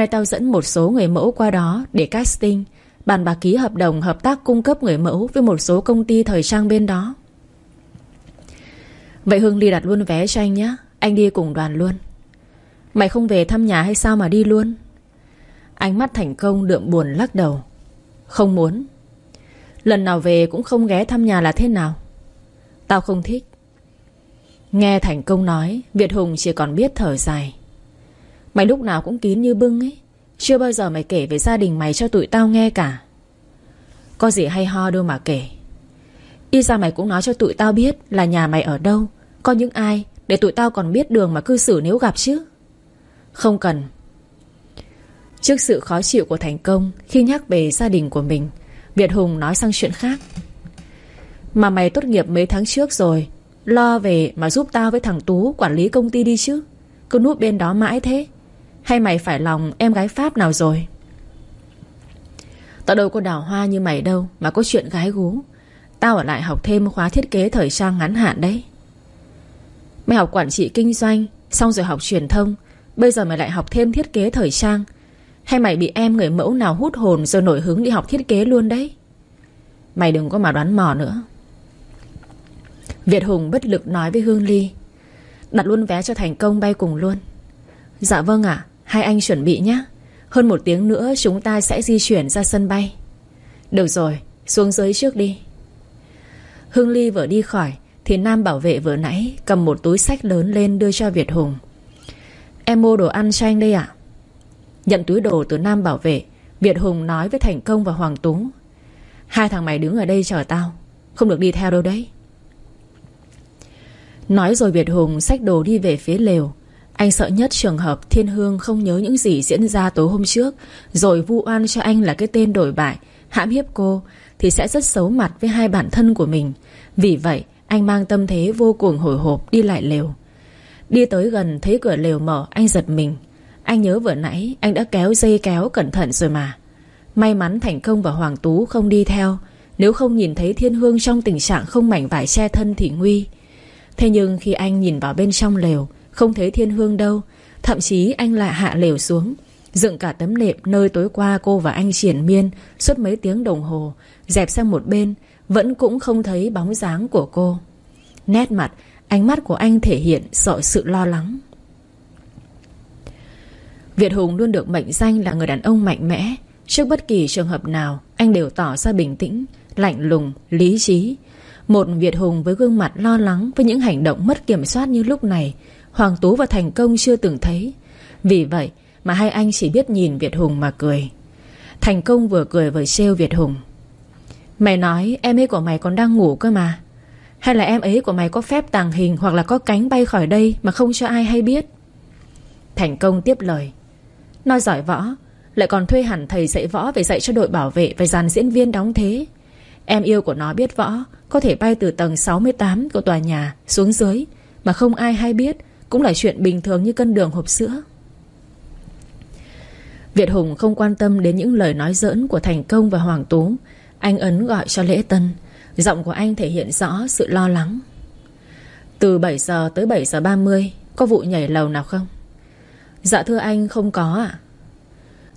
Nay tao dẫn một số người mẫu qua đó Để casting, Bàn bạc ký hợp đồng hợp tác cung cấp người mẫu Với một số công ty thời trang bên đó. Vậy Hương Ly đặt luôn vé cho anh nhé, Anh đi cùng đoàn luôn. Mày không về thăm nhà hay sao mà đi luôn? Ánh mắt thành công đượm buồn lắc đầu. Không muốn. Lần nào về cũng không ghé thăm nhà là thế nào? Tao không thích. Nghe thành công nói, Việt Hùng chỉ còn biết thở dài. Mày lúc nào cũng kín như bưng ấy. Chưa bao giờ mày kể về gia đình mày cho tụi tao nghe cả. Có gì hay ho đâu mà kể. Y ra mày cũng nói cho tụi tao biết Là nhà mày ở đâu. Có những ai Để tụi tao còn biết đường mà cư xử nếu gặp chứ? Không cần. Trước sự khó chịu của thành công Khi nhắc về gia đình của mình, Việt Hùng nói sang chuyện khác. Mà mày tốt nghiệp mấy tháng trước rồi, Lo về mà giúp tao với thằng Tú Quản lý công ty đi chứ. Cứ núp bên đó mãi thế. Hay mày phải lòng em gái Pháp nào rồi? Tao đâu có đào hoa như mày đâu, Mà có chuyện gái gú. Tao ở lại học thêm khóa thiết kế thời trang ngắn hạn đấy. Mày học quản trị kinh doanh, Xong rồi học truyền thông. Bây giờ mày lại học thêm thiết kế thời trang. Hay mày bị em người mẫu nào hút hồn Rồi nổi hứng đi học thiết kế luôn đấy? Mày đừng có mà đoán mò nữa. Việt Hùng bất lực nói với Hương Ly. Đặt luôn vé cho thành công bay cùng luôn. Dạ vâng ạ. Hai anh chuẩn bị nhé. Hơn một tiếng nữa chúng ta sẽ di chuyển ra sân bay. Được rồi, Xuống dưới trước đi. Hương Ly vừa đi khỏi, Thì Nam bảo vệ vừa nãy Cầm một túi sách lớn lên đưa cho Việt Hùng. Em mua đồ ăn cho anh đây ạ. Nhận túi đồ từ Nam bảo vệ, Việt Hùng nói với Thành Công và Hoàng Tú Hai thằng mày đứng ở đây chờ tao, Không được đi theo đâu đấy. Nói rồi Việt Hùng xách đồ đi về phía lều anh sợ nhất trường hợp Thiên Hương không nhớ những gì diễn ra tối hôm trước, Rồi vu oan cho anh là cái tên đổi bại, Hãm hiếp cô, Thì sẽ rất xấu mặt với hai bản thân của mình. Vì vậy, anh mang tâm thế vô cùng hồi hộp đi lại lều. Đi tới gần thấy cửa lều mở, Anh giật mình. Anh nhớ vừa nãy, anh đã kéo dây kéo cẩn thận rồi mà. May mắn Thành Công và Hoàng Tú không đi theo. Nếu không nhìn thấy Thiên Hương trong tình trạng không mảnh vải che thân thì nguy. Thế nhưng khi anh nhìn vào bên trong lều không thấy thiên hương đâu. Thậm chí anh lại hạ lều xuống Dựng cả tấm nệm nơi tối qua cô và anh triển miên Suốt mấy tiếng đồng hồ Dẹp sang một bên Vẫn cũng không thấy bóng dáng của cô. Nét mặt Ánh mắt của anh thể hiện sợ sự lo lắng. Việt Hùng luôn được mệnh danh là người đàn ông mạnh mẽ. Trước bất kỳ trường hợp nào Anh đều tỏ ra bình tĩnh Lạnh lùng, lý trí. Một Việt Hùng với gương mặt lo lắng Với những hành động mất kiểm soát như lúc này Hoàng Tú và Thành Công chưa từng thấy. Vì vậy mà hai anh chỉ biết nhìn Việt Hùng mà cười. Thành Công vừa cười vừa trêu Việt Hùng. Mày nói em ấy của mày còn đang ngủ cơ mà. Hay là em ấy của mày có phép tàng hình Hoặc là có cánh bay khỏi đây Mà không cho ai hay biết? Thành Công tiếp lời. Nó giỏi võ, Lại còn thuê hẳn thầy dạy võ Về dạy cho đội bảo vệ Và dàn diễn viên đóng thế. Em yêu của nó biết võ Có thể bay từ tầng 68 của tòa nhà xuống dưới Mà không ai hay biết cũng là chuyện bình thường như cân đường hộp sữa. Việt Hùng không quan tâm đến những lời nói giỡn của Thành Công và Hoàng Tú. Anh ấn gọi cho lễ tân. Giọng của anh thể hiện rõ sự lo lắng. Từ 7 giờ tới 7 giờ 30 Có vụ nhảy lầu nào không? Dạ thưa anh, không có ạ.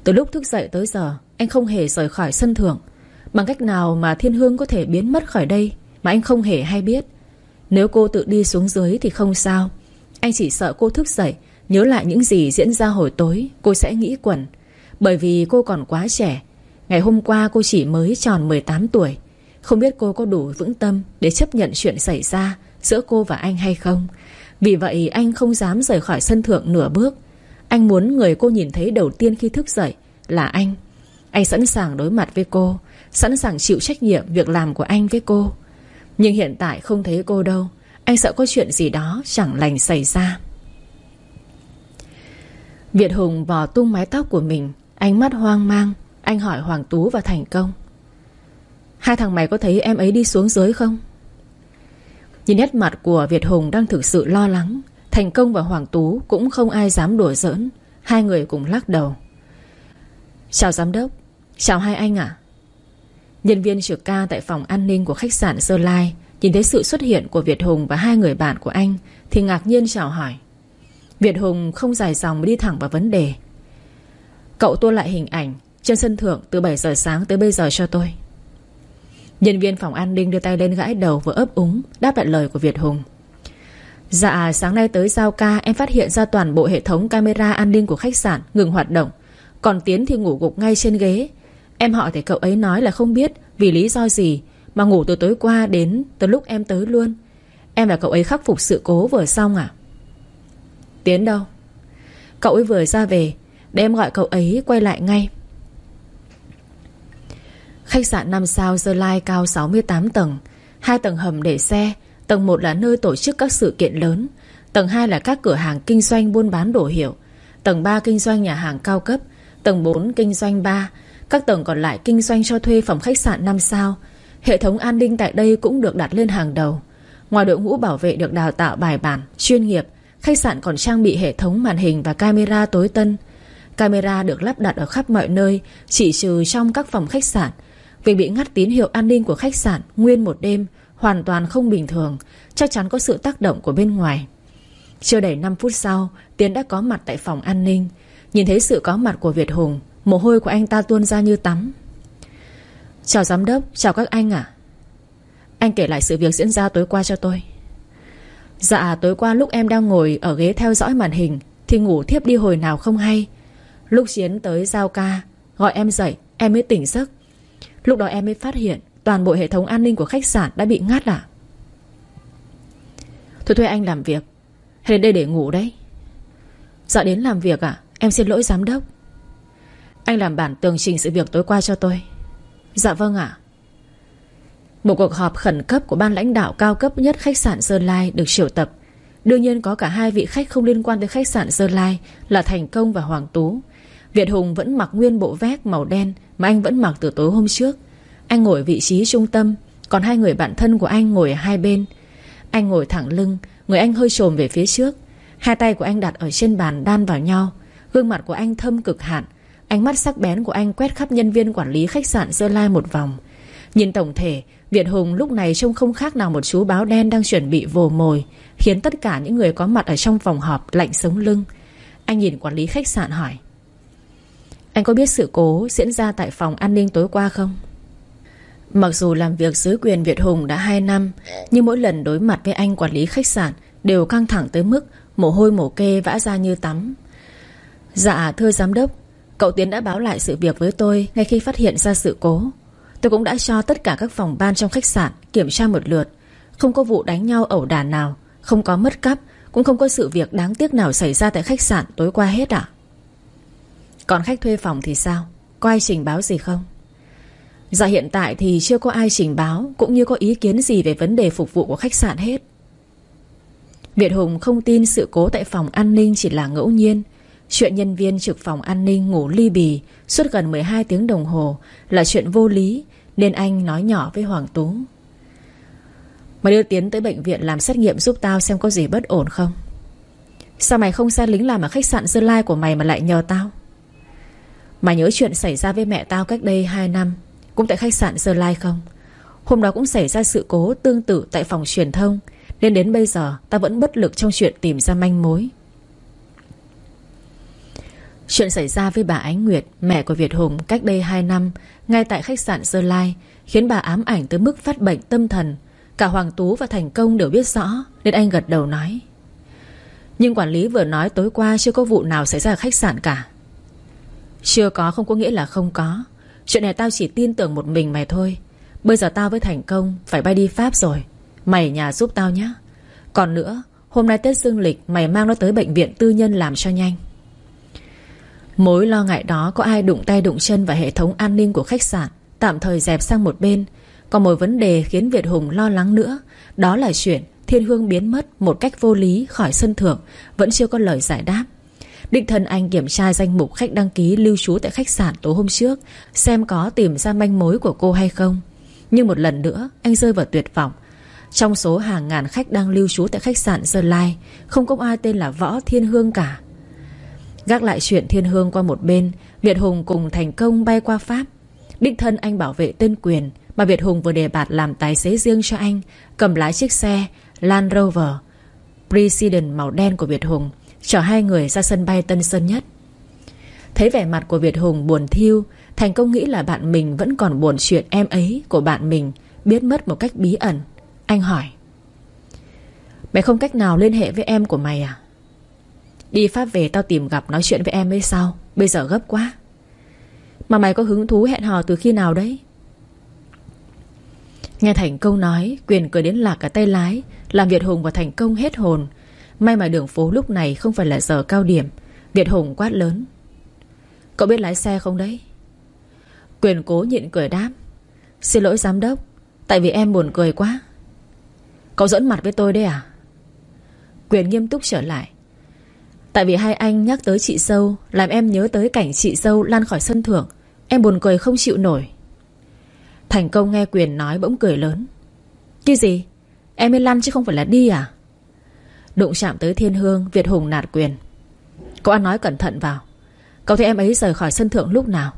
Từ lúc thức dậy tới giờ, Anh không hề rời khỏi sân thượng. Bằng cách nào mà Thiên Hương có thể biến mất khỏi đây Mà anh không hề hay biết? Nếu cô tự đi xuống dưới thì không sao. Anh chỉ sợ cô thức dậy, Nhớ lại những gì diễn ra hồi tối, Cô sẽ nghĩ quẩn. Bởi vì cô còn quá trẻ, Ngày hôm qua cô chỉ mới tròn 18 tuổi. Không biết cô có đủ vững tâm Để chấp nhận chuyện xảy ra Giữa cô và anh hay không. Vì vậy, anh không dám rời khỏi sân thượng nửa bước. Anh muốn người cô nhìn thấy đầu tiên khi thức dậy Là anh. Anh sẵn sàng đối mặt với cô, Sẵn sàng chịu trách nhiệm việc làm của anh với cô. Nhưng hiện tại không thấy cô đâu. Anh sợ có chuyện gì đó chẳng lành xảy ra. Việt Hùng vò tung mái tóc của mình, Ánh mắt hoang mang, Anh hỏi Hoàng Tú và Thành Công. Hai thằng mày có thấy em ấy đi xuống dưới không? Nhìn nét mặt của Việt Hùng đang thực sự lo lắng, Thành Công và Hoàng Tú cũng không ai dám đùa giỡn, Hai người cùng lắc đầu. Chào giám đốc, Chào hai anh ạ. Nhân viên trực ca tại phòng an ninh của khách sạn Sơ Lai Nhìn thấy sự xuất hiện của Việt Hùng và hai người bạn của anh, Thì ngạc nhiên chào hỏi. Việt Hùng không dài dòng mà đi thẳng vào vấn đề. Cậu tua lại hình ảnh Trên sân thượng từ 7 giờ sáng tới bây giờ cho tôi. Nhân viên phòng an ninh đưa tay lên gãi đầu vừa ấp úng Đáp lại lời của Việt Hùng. Dạ sáng nay tới giao ca, Em phát hiện ra toàn bộ hệ thống camera an ninh của khách sạn Ngừng hoạt động. Còn Tiến thì ngủ gục ngay trên ghế. Em hỏi thì cậu ấy nói là không biết Vì lý do gì mà ngủ từ tối qua đến, từ lúc em tới luôn. Em và cậu ấy khắc phục sự cố vừa xong à? Tiến đâu? Cậu ấy vừa ra về, Để em gọi cậu ấy quay lại ngay. Khách sạn 5 sao Dơ Lai cao 68 tầng. Hai tầng hầm để xe. Tầng 1 là nơi tổ chức các sự kiện lớn. Tầng 2 là các cửa hàng kinh doanh buôn bán đồ hiệu. Tầng 3 kinh doanh nhà hàng cao cấp. Tầng 4 kinh doanh bar Các tầng còn lại kinh doanh cho thuê phòng khách sạn 5 sao. Hệ thống an ninh tại đây cũng được đặt lên hàng đầu. Ngoài đội ngũ bảo vệ được đào tạo bài bản, chuyên nghiệp Khách sạn còn trang bị hệ thống màn hình và camera tối tân. Camera được lắp đặt ở khắp mọi nơi Chỉ trừ trong các phòng khách sạn. Việc bị ngắt tín hiệu an ninh của khách sạn Nguyên một đêm Hoàn toàn không bình thường Chắc chắn có sự tác động của bên ngoài. Chưa đầy 5 phút sau Tiến đã có mặt tại phòng an ninh. Nhìn thấy sự có mặt của Việt Hùng Mồ hôi của anh ta tuôn ra như tắm. Chào giám đốc, chào các anh ạ. Anh kể lại sự việc diễn ra tối qua cho tôi. Dạ tối qua lúc em đang ngồi Ở ghế theo dõi màn hình Thì ngủ thiếp đi hồi nào không hay. Lúc Chiến tới giao ca Gọi em dậy em mới tỉnh giấc. Lúc đó em mới phát hiện Toàn bộ hệ thống an ninh của khách sạn đã bị ngắt à Thôi thuê anh làm việc. Hay đến đây để ngủ đấy. Dạ đến làm việc à Em xin lỗi giám đốc. Anh làm bản tường trình sự việc tối qua cho tôi. Dạ vâng ạ. Một cuộc họp khẩn cấp của ban lãnh đạo cao cấp nhất khách sạn Sơn Lai được triệu tập. Đương nhiên có cả hai vị khách không liên quan tới khách sạn Sơn Lai Là Thành Công và Hoàng Tú. Việt Hùng vẫn mặc nguyên bộ vest màu đen Mà anh vẫn mặc từ tối hôm trước. Anh ngồi vị trí trung tâm, Còn hai người bạn thân của anh ngồi ở hai bên. Anh ngồi thẳng lưng, Người anh hơi trồm về phía trước. Hai tay của anh đặt ở trên bàn đan vào nhau. Gương mặt của anh thâm cực hạn Ánh mắt sắc bén của anh quét khắp nhân viên quản lý khách sạn Dơ Lai một vòng. Nhìn tổng thể, Việt Hùng lúc này trông không khác nào một chú báo đen đang chuẩn bị vồ mồi, Khiến tất cả những người có mặt ở trong phòng họp lạnh sống lưng. Anh nhìn quản lý khách sạn hỏi, Anh có biết sự cố diễn ra tại phòng an ninh tối qua không? Mặc dù làm việc dưới quyền Việt Hùng đã 2 năm, Nhưng mỗi lần đối mặt với anh quản lý khách sạn Đều căng thẳng tới mức Mồ hôi mồ kê vã ra như tắm. Dạ thưa giám đốc Cậu Tiến đã báo lại sự việc với tôi Ngay khi phát hiện ra sự cố. Tôi cũng đã cho tất cả các phòng ban trong khách sạn Kiểm tra một lượt. Không có vụ đánh nhau ẩu đả nào, Không có mất cắp, Cũng không có sự việc đáng tiếc nào xảy ra tại khách sạn tối qua hết ạ. Còn khách thuê phòng thì sao? Có ai trình báo gì không? Dạ hiện tại thì chưa có ai trình báo, Cũng như có ý kiến gì về vấn đề phục vụ của khách sạn hết. Việt Hùng không tin sự cố tại phòng an ninh chỉ là ngẫu nhiên Chuyện nhân viên trực phòng an ninh ngủ ly bì, Suốt gần 12 tiếng đồng hồ, Là chuyện vô lý, Nên anh nói nhỏ với Hoàng Tú. Mày đưa Tiến tới bệnh viện làm xét nghiệm giúp tao xem có gì bất ổn không? Sao mày không sai lính làm ở khách sạn Sơn Lai của mày mà lại nhờ tao? Mày nhớ chuyện xảy ra với mẹ tao cách đây 2 năm, Cũng tại khách sạn Sơn Lai không? Hôm đó cũng xảy ra sự cố tương tự tại phòng truyền thông, Nên đến bây giờ tao vẫn bất lực trong chuyện tìm ra manh mối. Chuyện xảy ra với bà Ánh Nguyệt, Mẹ của Việt Hùng, cách đây 2 năm, Ngay tại khách sạn Sơ Lai, Khiến bà ám ảnh tới mức phát bệnh tâm thần. Cả Hoàng Tú và Thành Công đều biết rõ, Nên anh gật đầu nói. Nhưng quản lý vừa nói tối qua Chưa có vụ nào xảy ra ở khách sạn cả. Chưa có không có nghĩa là không có. Chuyện này tao chỉ tin tưởng một mình mày thôi. Bây giờ tao với Thành Công Phải bay đi Pháp rồi. Mày nhà giúp tao nhé. Còn nữa, Hôm nay Tết Dương Lịch, Mày mang nó tới bệnh viện tư nhân làm cho nhanh. Mối lo ngại đó có ai đụng tay đụng chân vào hệ thống an ninh của khách sạn, Tạm thời dẹp sang một bên. Còn một vấn đề khiến Việt Hùng lo lắng nữa, Đó là chuyện Thiên Hương biến mất một cách vô lý khỏi sân thượng, Vẫn chưa có lời giải đáp. Định thần anh kiểm tra danh mục khách đăng ký lưu trú tại khách sạn tối hôm trước, Xem có tìm ra manh mối của cô hay không. Nhưng một lần nữa, anh rơi vào tuyệt vọng. Trong số hàng ngàn khách đang lưu trú tại khách sạn Sơn Lai, Không có ai tên là Võ Thiên Hương cả. Gác lại chuyện thiên hương qua một bên, Việt Hùng cùng thành công bay qua Pháp. Đích thân anh bảo vệ tên quyền Mà Việt Hùng vừa đề bạt làm tài xế riêng cho anh, Cầm lái chiếc xe Land Rover President màu đen của Việt Hùng Chở hai người ra sân bay Tân Sơn Nhất. Thấy vẻ mặt của Việt Hùng buồn thiêu Thành công nghĩ là bạn mình vẫn còn buồn chuyện em ấy của bạn mình, Biết mất một cách bí ẩn. Anh hỏi Mày không cách nào liên hệ với em của mày à? Đi Pháp về tao tìm gặp nói chuyện với em ấy sau. Bây giờ gấp quá. Mà mày có hứng thú hẹn hò từ khi nào đấy? Nghe Thành Công nói, Quyền cười đến lạc cả tay lái, Làm Việt Hùng và Thành Công hết hồn. May mà đường phố lúc này không phải là giờ cao điểm. Việt Hùng quát lớn. Cậu biết lái xe không đấy? Quyền cố nhịn cười đáp. Xin lỗi giám đốc, Tại vì em buồn cười quá. Cậu dẫn mặt với tôi đấy à? Quyền nghiêm túc trở lại. Tại vì hai anh nhắc tới chị sâu Làm em nhớ tới cảnh chị sâu lan khỏi sân thượng. Em buồn cười không chịu nổi. Thành công nghe Quyền nói bỗng cười lớn. Cái gì? Em ấy lăn chứ không phải là đi à? Đụng chạm tới thiên hương, Việt Hùng nạt Quyền. Cậu ăn nói cẩn thận vào. Cậu thấy em ấy rời khỏi sân thượng lúc nào?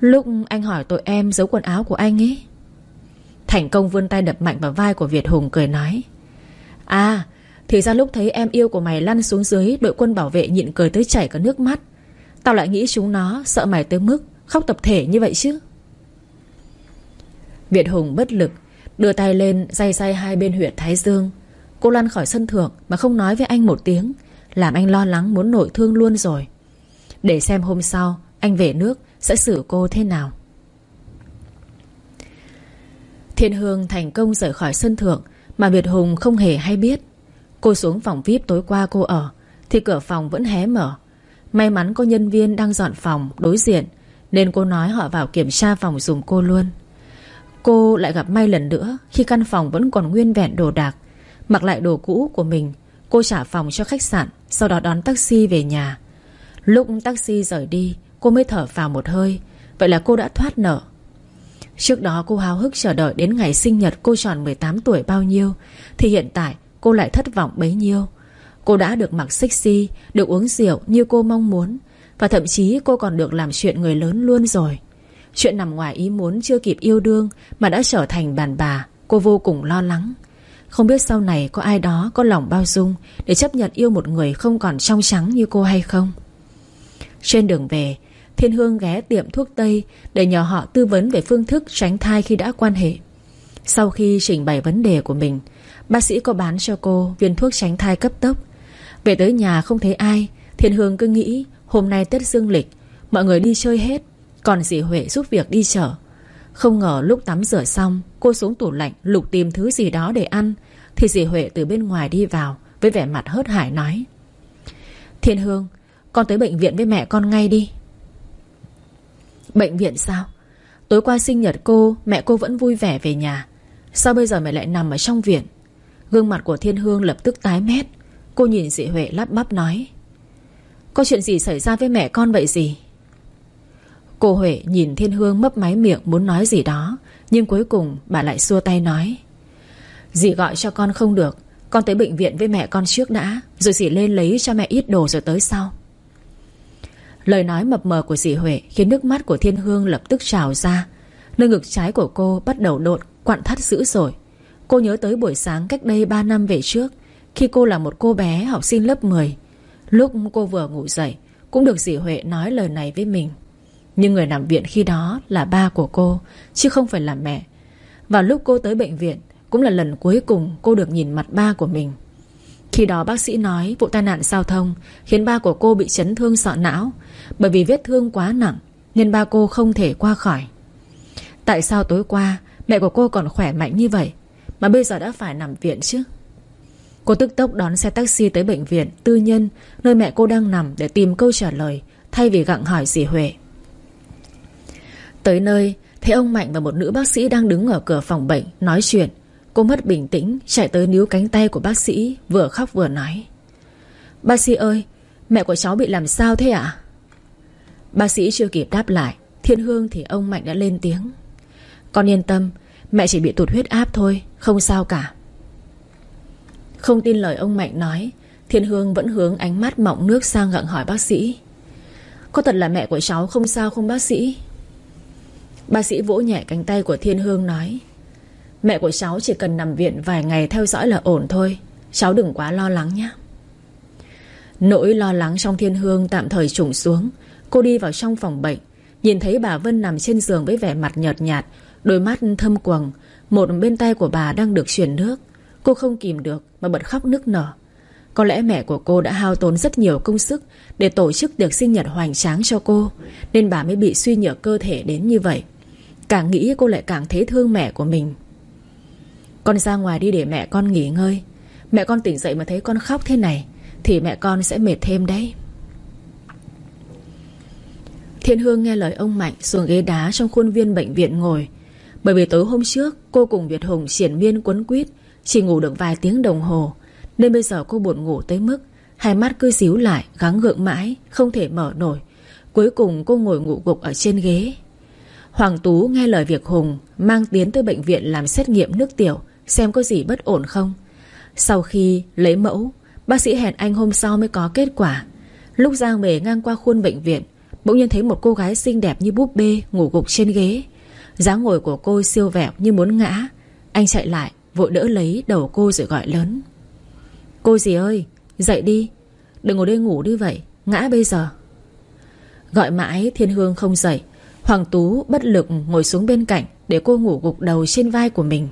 Lúc anh hỏi tội em giấu quần áo của anh ấy. Thành công vươn tay đập mạnh vào vai của Việt Hùng cười nói. À thì ra lúc thấy em yêu của mày lăn xuống dưới, Đội quân bảo vệ nhịn cười tới chảy cả nước mắt. Tao lại nghĩ chúng nó sợ mày tới mức Khóc tập thể như vậy chứ. Việt Hùng bất lực, Đưa tay lên day day hai bên huyệt Thái Dương. Cô lăn khỏi sân thượng Mà không nói với anh một tiếng, Làm anh lo lắng muốn nổi thương luôn rồi. Để xem hôm sau Anh về nước sẽ xử cô thế nào. Thiên Hương thành công rời khỏi sân thượng Mà Việt Hùng không hề hay biết. Cô xuống phòng VIP tối qua cô ở, Thì cửa phòng vẫn hé mở. May mắn có nhân viên đang dọn phòng, đối diện, Nên cô nói họ vào kiểm tra phòng dùng cô luôn. Cô lại gặp may lần nữa, Khi căn phòng vẫn còn nguyên vẹn đồ đạc, Mặc lại đồ cũ của mình, Cô trả phòng cho khách sạn, Sau đó đón taxi về nhà. Lúc taxi rời đi, Cô mới thở vào một hơi, Vậy là cô đã thoát nợ. Trước đó cô háo hức chờ đợi đến ngày sinh nhật cô tròn 18 tuổi bao nhiêu, Thì hiện tại cô lại thất vọng bấy nhiêu. Cô đã được mặc sexy, Được uống rượu như cô mong muốn, Và thậm chí cô còn được làm chuyện người lớn luôn rồi. Chuyện nằm ngoài ý muốn chưa kịp yêu đương Mà đã trở thành đàn bà, Cô vô cùng lo lắng. Không biết sau này có ai đó có lòng bao dung Để chấp nhận yêu một người không còn trong trắng như cô hay không? Trên đường về, Thiên Hương ghé tiệm thuốc Tây Để nhờ họ tư vấn về phương thức tránh thai khi đã quan hệ. Sau khi trình bày vấn đề của mình Bác sĩ có bán cho cô viên thuốc tránh thai cấp tốc. Về tới nhà không thấy ai Thiên Hương cứ nghĩ, Hôm nay Tết Dương Lịch, Mọi người đi chơi hết, Còn dì Huệ giúp việc đi chợ. Không ngờ lúc tắm rửa xong, Cô xuống tủ lạnh lục tìm thứ gì đó để ăn, Thì dì Huệ từ bên ngoài đi vào Với vẻ mặt hớt hải nói Thiên Hương, Con tới bệnh viện với mẹ con ngay đi. Bệnh viện sao? Tối qua sinh nhật cô, Mẹ cô vẫn vui vẻ về nhà. Sao bây giờ mẹ lại nằm ở trong viện? Gương mặt của Thiên Hương lập tức tái mét. Cô nhìn dị Huệ lắp bắp nói, Có chuyện gì xảy ra với mẹ con vậy gì? Cô Huệ nhìn Thiên Hương mấp máy miệng muốn nói gì đó, Nhưng cuối cùng bà lại xua tay nói, Dì gọi cho con không được. Con tới bệnh viện với mẹ con trước đã, Rồi dì lên lấy cho mẹ ít đồ rồi tới sau. Lời nói mập mờ của dì Huệ Khiến nước mắt của Thiên Hương lập tức trào ra. Nơi ngực trái của cô bắt đầu đột Quặn thắt dữ rồi Cô nhớ tới buổi sáng cách đây 3 năm về trước, Khi cô là một cô bé học sinh lớp 10 Lúc cô vừa ngủ dậy, Cũng được dì Huệ nói lời này với mình. Nhưng người nằm viện khi đó là ba của cô, Chứ không phải là mẹ. Và lúc cô tới bệnh viện, Cũng là lần cuối cùng cô được nhìn mặt ba của mình. Khi đó bác sĩ nói vụ tai nạn giao thông Khiến ba của cô bị chấn thương sọ não. Bởi vì vết thương quá nặng, Nên ba cô không thể qua khỏi. Tại sao tối qua Mẹ của cô còn khỏe mạnh như vậy? Mà bây giờ đã phải nằm viện chứ. Cô tức tốc đón xe taxi tới bệnh viện, Tư nhân, Nơi mẹ cô đang nằm để tìm câu trả lời, Thay vì gặng hỏi dì Huệ. Tới nơi, Thấy ông Mạnh và một nữ bác sĩ đang đứng ở cửa phòng bệnh Nói chuyện, Cô mất bình tĩnh, chạy tới níu cánh tay của bác sĩ, Vừa khóc vừa nói. Bác sĩ ơi, Mẹ của cháu bị làm sao thế ạ? Bác sĩ chưa kịp đáp lại, Thiên Hương thì ông Mạnh đã lên tiếng. Con yên tâm Mẹ chỉ bị tụt huyết áp thôi, Không sao cả. Không tin lời ông Mạnh nói, Thiên Hương vẫn hướng ánh mắt mọng nước sang gặng hỏi bác sĩ. Có thật là mẹ của cháu không sao không bác sĩ? Bác sĩ vỗ nhẹ cánh tay của Thiên Hương nói, Mẹ của cháu chỉ cần nằm viện vài ngày theo dõi là ổn thôi, Cháu đừng quá lo lắng nhé. Nỗi lo lắng trong thiên hương tạm thời trùng xuống, Cô đi vào trong phòng bệnh, Nhìn thấy bà Vân nằm trên giường với vẻ mặt nhợt nhạt Đôi mắt thâm quầng, Một bên tay của bà đang được chuyển nước. Cô không kìm được mà bật khóc nức nở. Có lẽ mẹ của cô đã hao tốn rất nhiều công sức Để tổ chức tiệc sinh nhật hoành tráng cho cô, Nên bà mới bị suy nhược cơ thể đến như vậy. Càng nghĩ cô lại càng thấy thương mẹ của mình. Con ra ngoài đi để mẹ con nghỉ ngơi. Mẹ con tỉnh dậy mà thấy con khóc thế này, Thì mẹ con sẽ mệt thêm đấy. Thiên Hương nghe lời ông Mạnh Xuống ghế đá trong khuôn viên bệnh viện ngồi. Bởi vì tối hôm trước, Cô cùng Việt Hùng triển miên quấn quýt, Chỉ ngủ được vài tiếng đồng hồ. Nên bây giờ cô buồn ngủ tới mức, Hai mắt cứ xíu lại, gắng gượng mãi, Không thể mở nổi. Cuối cùng cô ngồi ngủ gục ở trên ghế. Hoàng Tú nghe lời Việt Hùng, Mang Tiến tới bệnh viện làm xét nghiệm nước tiểu, Xem có gì bất ổn không. Sau khi lấy mẫu, Bác sĩ hẹn anh hôm sau mới có kết quả. Lúc Giang về ngang qua khuôn bệnh viện, Bỗng nhiên thấy một cô gái xinh đẹp như búp bê Ngủ gục trên ghế dáng ngồi của cô siêu vẹo như muốn ngã. Anh chạy lại, vội đỡ lấy đầu cô rồi gọi lớn. Cô gì ơi, Dậy đi. Đừng ngồi đây ngủ đi vậy, Ngã bây giờ. Gọi mãi, thiên hương không dậy. Hoàng Tú bất lực ngồi xuống bên cạnh Để cô ngủ gục đầu trên vai của mình.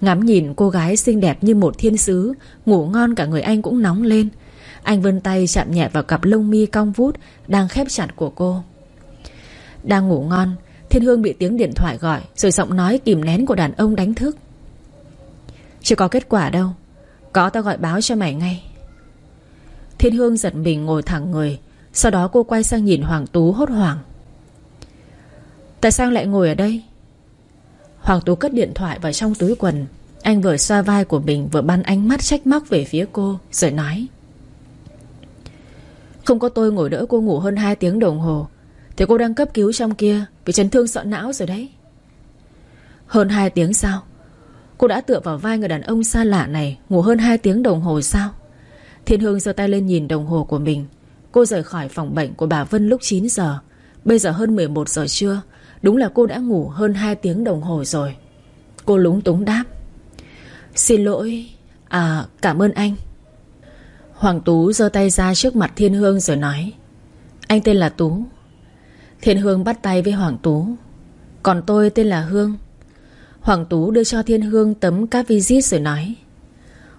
Ngắm nhìn cô gái xinh đẹp như một thiên sứ, Ngủ ngon cả người anh cũng nóng lên. Anh vươn tay chạm nhẹ vào cặp lông mi cong vút Đang khép chặt của cô. Đang ngủ ngon Thiên Hương bị tiếng điện thoại gọi, Rồi giọng nói kìm nén của đàn ông đánh thức. Chưa có kết quả đâu, Có tao gọi báo cho mày ngay. Thiên Hương giật mình ngồi thẳng người, Sau đó cô quay sang nhìn Hoàng Tú hốt hoảng. Tại sao lại ngồi ở đây? Hoàng Tú cất điện thoại vào trong túi quần. Anh vừa xoa vai của mình, Vừa bắn ánh mắt trách móc về phía cô, Rồi nói. Không có tôi ngồi đỡ cô ngủ hơn 2 tiếng đồng hồ thì cô đang cấp cứu trong kia, Vì chấn thương sọ não rồi đấy. Hơn 2 tiếng sao Cô đã tựa vào vai người đàn ông xa lạ này Ngủ hơn 2 tiếng đồng hồ sao? Thiên Hương giơ tay lên nhìn đồng hồ của mình. Cô rời khỏi phòng bệnh của bà Vân lúc 9 giờ. Bây giờ hơn 11 giờ trưa, Đúng là cô đã ngủ hơn 2 tiếng đồng hồ rồi. Cô lúng túng đáp. Xin lỗi. À cảm ơn anh. Hoàng Tú giơ tay ra trước mặt Thiên Hương rồi nói. Anh tên là Tú. Thiên Hương bắt tay với Hoàng Tú. Còn tôi tên là Hương. Hoàng Tú đưa cho Thiên Hương tấm các visit rồi nói,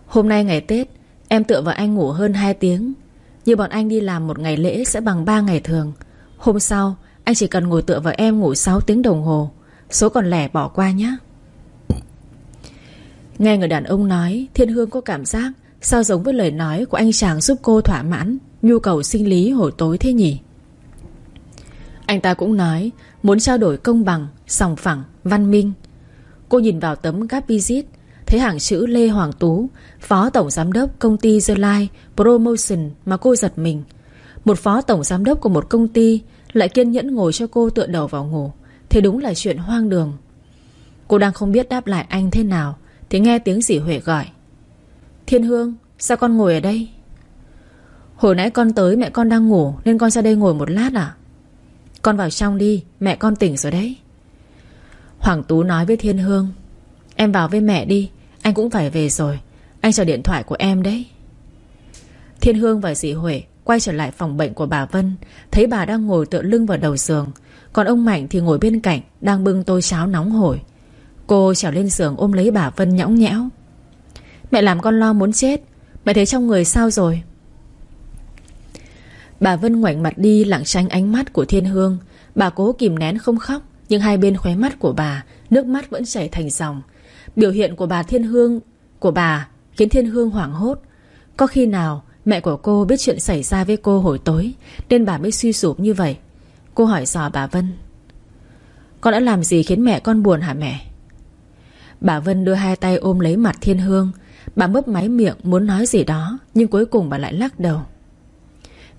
Hôm nay ngày Tết, Em tựa vào anh ngủ hơn 2 tiếng. Như bọn anh đi làm một ngày lễ sẽ bằng 3 ngày thường. Hôm sau, anh chỉ cần ngồi tựa vào em ngủ 6 tiếng đồng hồ. Số còn lẻ bỏ qua nhé Nghe người đàn ông nói, Thiên Hương có cảm giác Sao giống với lời nói của anh chàng giúp cô thỏa mãn Nhu cầu sinh lý hồi tối thế nhỉ? Anh ta cũng nói Muốn trao đổi công bằng Sòng phẳng, văn minh. Cô nhìn vào tấm gáp visit Thấy hàng chữ Lê Hoàng Tú Phó Tổng Giám đốc công ty The Light Promotion Mà cô giật mình. Một phó tổng giám đốc của một công ty lại kiên nhẫn ngồi cho cô tựa đầu vào ngủ. Thì đúng là chuyện hoang đường. Cô đang không biết đáp lại anh thế nào Thì nghe tiếng dì Huệ gọi. Thiên Hương Sao con ngồi ở đây? Hồi nãy con tới mẹ con đang ngủ Nên con ra đây ngồi một lát à con vào trong đi, Mẹ con tỉnh rồi đấy. Hoàng Tú nói với Thiên Hương, Em vào với mẹ đi, Anh cũng phải về rồi, Anh chờ điện thoại của em đấy. Thiên Hương và dì Huệ Quay trở lại phòng bệnh của bà Vân, Thấy bà đang ngồi tựa lưng vào đầu giường, Còn ông Mạnh thì ngồi bên cạnh Đang bưng tô cháo nóng hổi. Cô trèo lên giường ôm lấy bà Vân nhõng nhẽo. Mẹ làm con lo muốn chết, Mẹ thấy trong người sao rồi? Bà Vân ngoảnh mặt đi lặng tránh ánh mắt của Thiên Hương. Bà cố kìm nén không khóc, Nhưng hai bên khóe mắt của bà, Nước mắt vẫn chảy thành dòng. Biểu hiện của bà Thiên Hương, Của bà khiến Thiên Hương hoảng hốt. Có khi nào Mẹ của cô biết chuyện xảy ra với cô hồi tối, Nên bà mới suy sụp như vậy? Cô hỏi dò bà Vân. Con đã làm gì khiến mẹ con buồn hả mẹ? Bà Vân đưa hai tay ôm lấy mặt Thiên Hương. Bà mấp máy miệng muốn nói gì đó, Nhưng cuối cùng bà lại lắc đầu.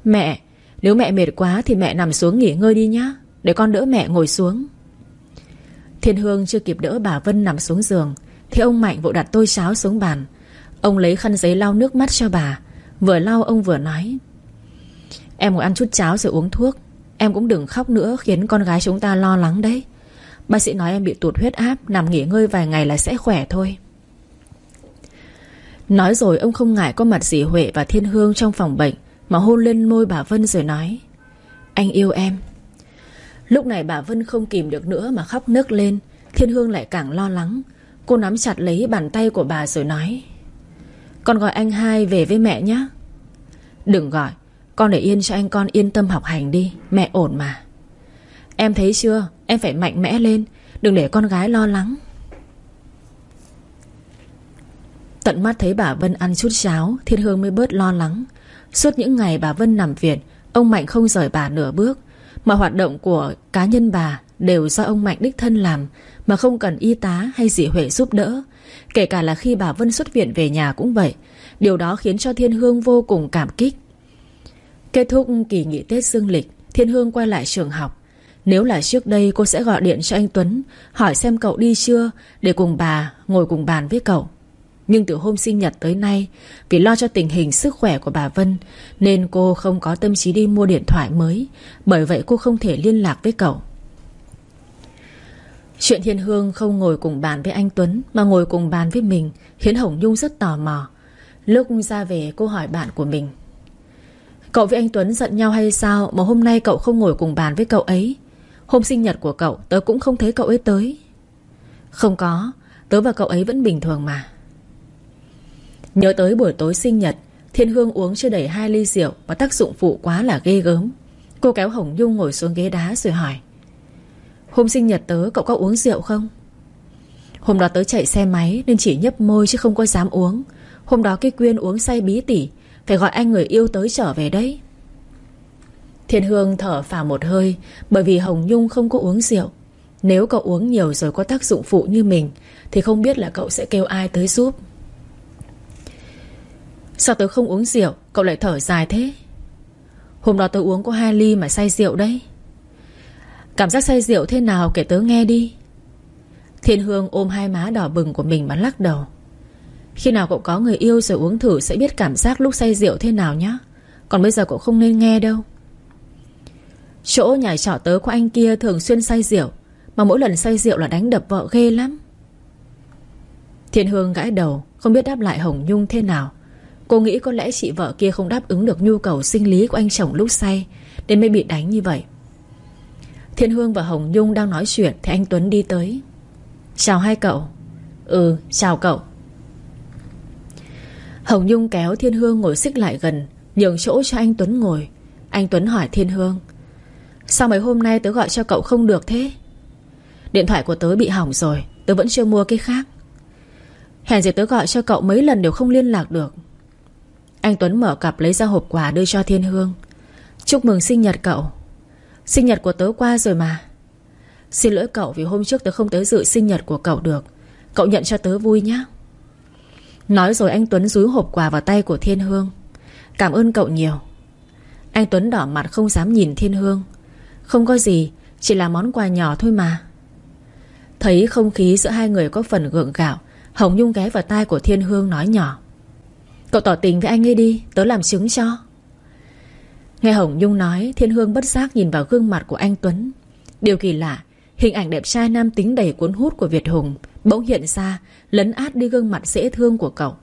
Mẹ, Nếu mẹ mệt quá thì mẹ nằm xuống nghỉ ngơi đi nhá, Để con đỡ mẹ ngồi xuống. Thiên Hương chưa kịp đỡ bà Vân nằm xuống giường, Thì ông Mạnh vội đặt tôi cháo xuống bàn. Ông lấy khăn giấy lau nước mắt cho bà, Vừa lau ông vừa nói, Em ngồi ăn chút cháo rồi uống thuốc, Em cũng đừng khóc nữa khiến con gái chúng ta lo lắng đấy. Bác sĩ nói em bị tụt huyết áp, Nằm nghỉ ngơi vài ngày là sẽ khỏe thôi. Nói rồi ông không ngại có mặt dì Huệ và Thiên Hương trong phòng bệnh. Mà hôn lên môi bà Vân rồi nói, Anh yêu em. Lúc này bà Vân không kìm được nữa mà khóc nức lên. Thiên Hương lại càng lo lắng. Cô nắm chặt lấy bàn tay của bà rồi nói, Con gọi anh hai về với mẹ nhé. Đừng gọi, Con để yên cho anh con yên tâm học hành đi, Mẹ ổn mà. Em thấy chưa, Em phải mạnh mẽ lên, Đừng để con gái lo lắng. Tận mắt thấy bà Vân ăn chút cháo, Thiên Hương mới bớt lo lắng. Suốt những ngày bà Vân nằm viện, Ông Mạnh không rời bà nửa bước Mọi hoạt động của cá nhân bà Đều do ông Mạnh đích thân làm, Mà không cần y tá hay dì Huệ giúp đỡ. Kể cả là khi bà Vân xuất viện về nhà cũng vậy, Điều đó khiến cho Thiên Hương vô cùng cảm kích. Kết thúc kỳ nghỉ Tết dương lịch, Thiên Hương quay lại trường học. Nếu là trước đây, cô sẽ gọi điện cho anh Tuấn, Hỏi xem cậu đi chưa Để cùng bà ngồi cùng bàn với cậu. Nhưng từ hôm sinh nhật tới nay, Vì lo cho tình hình sức khỏe của bà Vân, Nên cô không có tâm trí đi mua điện thoại mới, Bởi vậy cô không thể liên lạc với cậu. Chuyện Thiên Hương không ngồi cùng bàn với anh Tuấn, Mà ngồi cùng bàn với mình, Khiến Hồng Nhung rất tò mò. Lúc ra về, cô hỏi bạn của mình, Cậu với anh Tuấn giận nhau hay sao Mà hôm nay cậu không ngồi cùng bàn với cậu ấy? Hôm sinh nhật của cậu, Tớ cũng không thấy cậu ấy tới. Không có, Tớ và cậu ấy vẫn bình thường mà. Nhớ tới buổi tối sinh nhật, Thiên Hương uống chưa đầy hai ly rượu Và tác dụng phụ quá là ghê gớm. Cô kéo Hồng Nhung ngồi xuống ghế đá rồi hỏi, Hôm sinh nhật tớ, cậu có uống rượu không? Hôm đó tớ chạy xe máy Nên chỉ nhấp môi chứ không có dám uống. Hôm đó cái Quyên uống say bí tỉ, Phải gọi anh người yêu tới trở về đấy. Thiên Hương thở phào một hơi, Bởi vì Hồng Nhung không có uống rượu. Nếu cậu uống nhiều rồi có tác dụng phụ như mình, Thì không biết là cậu sẽ kêu ai tới giúp. Sao tớ không uống rượu, Cậu lại thở dài thế? Hôm đó tớ uống có hai ly mà say rượu đấy. Cảm giác say rượu thế nào kể tớ nghe đi. Thiên Hương ôm hai má đỏ bừng của mình mà lắc đầu. Khi nào cậu có người yêu rồi uống thử Sẽ biết cảm giác lúc say rượu thế nào nhá. Còn bây giờ cậu không nên nghe đâu. Chỗ nhà trọ tớ của anh kia thường xuyên say rượu, Mà mỗi lần say rượu là đánh đập vợ ghê lắm. Thiên Hương gãi đầu, Không biết đáp lại Hồng Nhung thế nào. Cô nghĩ có lẽ chị vợ kia không đáp ứng được nhu cầu sinh lý của anh chồng lúc say, Nên mới bị đánh như vậy. Thiên Hương và Hồng Nhung đang nói chuyện Thì anh Tuấn đi tới. Chào hai cậu. Ừ chào cậu. Hồng Nhung kéo Thiên Hương ngồi xích lại gần, Nhường chỗ cho anh Tuấn ngồi. Anh Tuấn hỏi Thiên Hương, Sao mấy hôm nay tớ gọi cho cậu không được thế? Điện thoại của tớ bị hỏng rồi, Tớ vẫn chưa mua cái khác. Hèn gì tớ gọi cho cậu mấy lần đều không liên lạc được. Anh Tuấn mở cặp lấy ra hộp quà đưa cho Thiên Hương. Chúc mừng sinh nhật cậu. Sinh nhật của tớ qua rồi mà. Xin lỗi cậu vì hôm trước tớ không tới dự sinh nhật của cậu được. Cậu nhận cho tớ vui nhé Nói rồi anh Tuấn rúi hộp quà vào tay của Thiên Hương. Cảm ơn cậu nhiều. Anh Tuấn đỏ mặt không dám nhìn Thiên Hương. Không có gì, Chỉ là món quà nhỏ thôi mà. Thấy không khí giữa hai người có phần gượng gạo, Hồng Nhung ghé vào tai của Thiên Hương nói nhỏ. Cậu tỏ tình với anh ấy đi, Tớ làm chứng cho. Nghe Hồng Nhung nói, Thiên Hương bất giác nhìn vào gương mặt của anh Tuấn. Điều kỳ lạ, Hình ảnh đẹp trai nam tính đầy cuốn hút của Việt Hùng Bỗng hiện ra, Lấn át đi gương mặt dễ thương của cậu.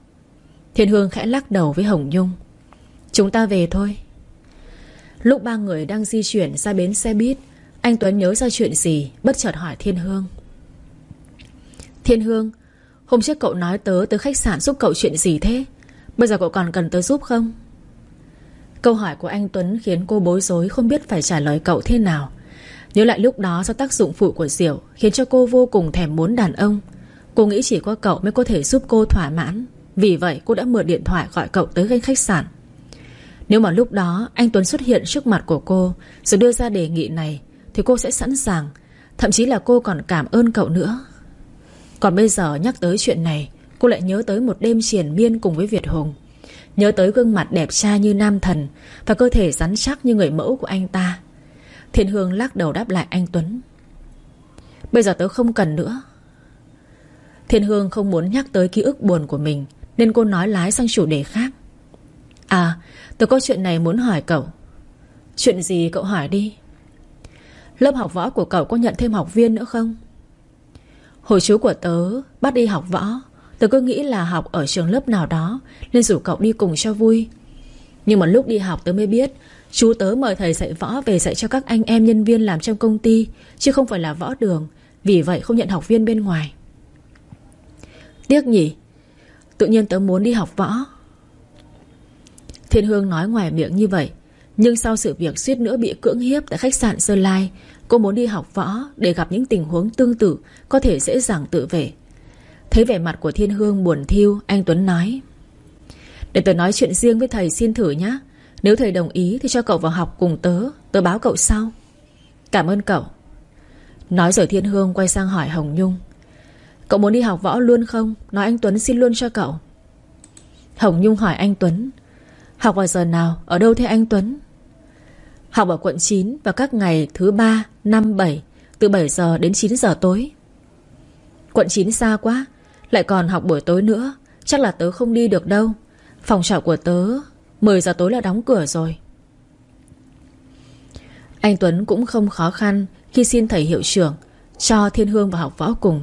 Thiên Hương khẽ lắc đầu với Hồng Nhung. Chúng ta về thôi. Lúc ba người đang di chuyển ra bến xe buýt, Anh Tuấn nhớ ra chuyện gì, Bất chợt hỏi Thiên Hương. Thiên Hương, Hôm trước cậu nói tớ tới khách sạn giúp cậu chuyện gì thế? Bây giờ cậu còn cần tớ giúp không? Câu hỏi của anh Tuấn khiến cô bối rối, Không biết phải trả lời cậu thế nào. Nhớ lại lúc đó do tác dụng phụ của rượu Khiến cho cô vô cùng thèm muốn đàn ông. Cô nghĩ chỉ có cậu mới có thể giúp cô thỏa mãn. Vì vậy, cô đã mượn điện thoại gọi cậu tới gây khách sạn. Nếu mà lúc đó anh Tuấn xuất hiện trước mặt của cô, Rồi đưa ra đề nghị này, Thì cô sẽ sẵn sàng. Thậm chí là cô còn cảm ơn cậu nữa. Còn bây giờ nhắc tới chuyện này Cô lại nhớ tới một đêm triển miên cùng với Việt Hùng. Nhớ tới gương mặt đẹp trai như nam thần Và cơ thể rắn chắc như người mẫu của anh ta. Thiên Hương lắc đầu đáp lại anh Tuấn. Bây giờ tớ không cần nữa. Thiên Hương không muốn nhắc tới ký ức buồn của mình, Nên cô nói lái sang chủ đề khác. À tớ có chuyện này muốn hỏi cậu. Chuyện gì cậu hỏi đi? Lớp học võ của cậu có nhận thêm học viên nữa không? Hồi chú của tớ bắt đi học võ. Tớ cứ nghĩ là học ở trường lớp nào đó, Nên rủ cậu đi cùng cho vui. Nhưng mà lúc đi học tớ mới biết, Chú tớ mời thầy dạy võ về dạy cho các anh em nhân viên làm trong công ty, Chứ không phải là võ đường, Vì vậy không nhận học viên bên ngoài. Tiếc nhỉ, Tự nhiên tớ muốn đi học võ. Thiên Hương nói ngoài miệng như vậy, Nhưng sau sự việc suýt nữa bị cưỡng hiếp Tại khách sạn Sơn Lai, Cô muốn đi học võ để gặp những tình huống tương tự Có thể dễ dàng tự vệ. Thấy vẻ mặt của Thiên Hương buồn thiêu Anh Tuấn nói. Để tớ nói chuyện riêng với thầy xin thử nhé Nếu thầy đồng ý thì cho cậu vào học cùng tớ. Tớ báo cậu sau. Cảm ơn cậu. Nói rồi Thiên Hương quay sang hỏi Hồng Nhung. Cậu muốn đi học võ luôn không? Nói anh Tuấn xin luôn cho cậu. Hồng Nhung hỏi anh Tuấn. Học vào giờ nào? Ở đâu thế anh Tuấn? Học ở quận 9 vào các ngày thứ 3, 5, 7 Từ 7 giờ đến 9 giờ tối. Quận 9 xa quá. Lại còn học buổi tối nữa, Chắc là tớ không đi được đâu. Phòng trọ của tớ 10 giờ tối là đóng cửa rồi. Anh Tuấn cũng không khó khăn Khi xin thầy hiệu trưởng Cho Thiên Hương vào học võ cùng.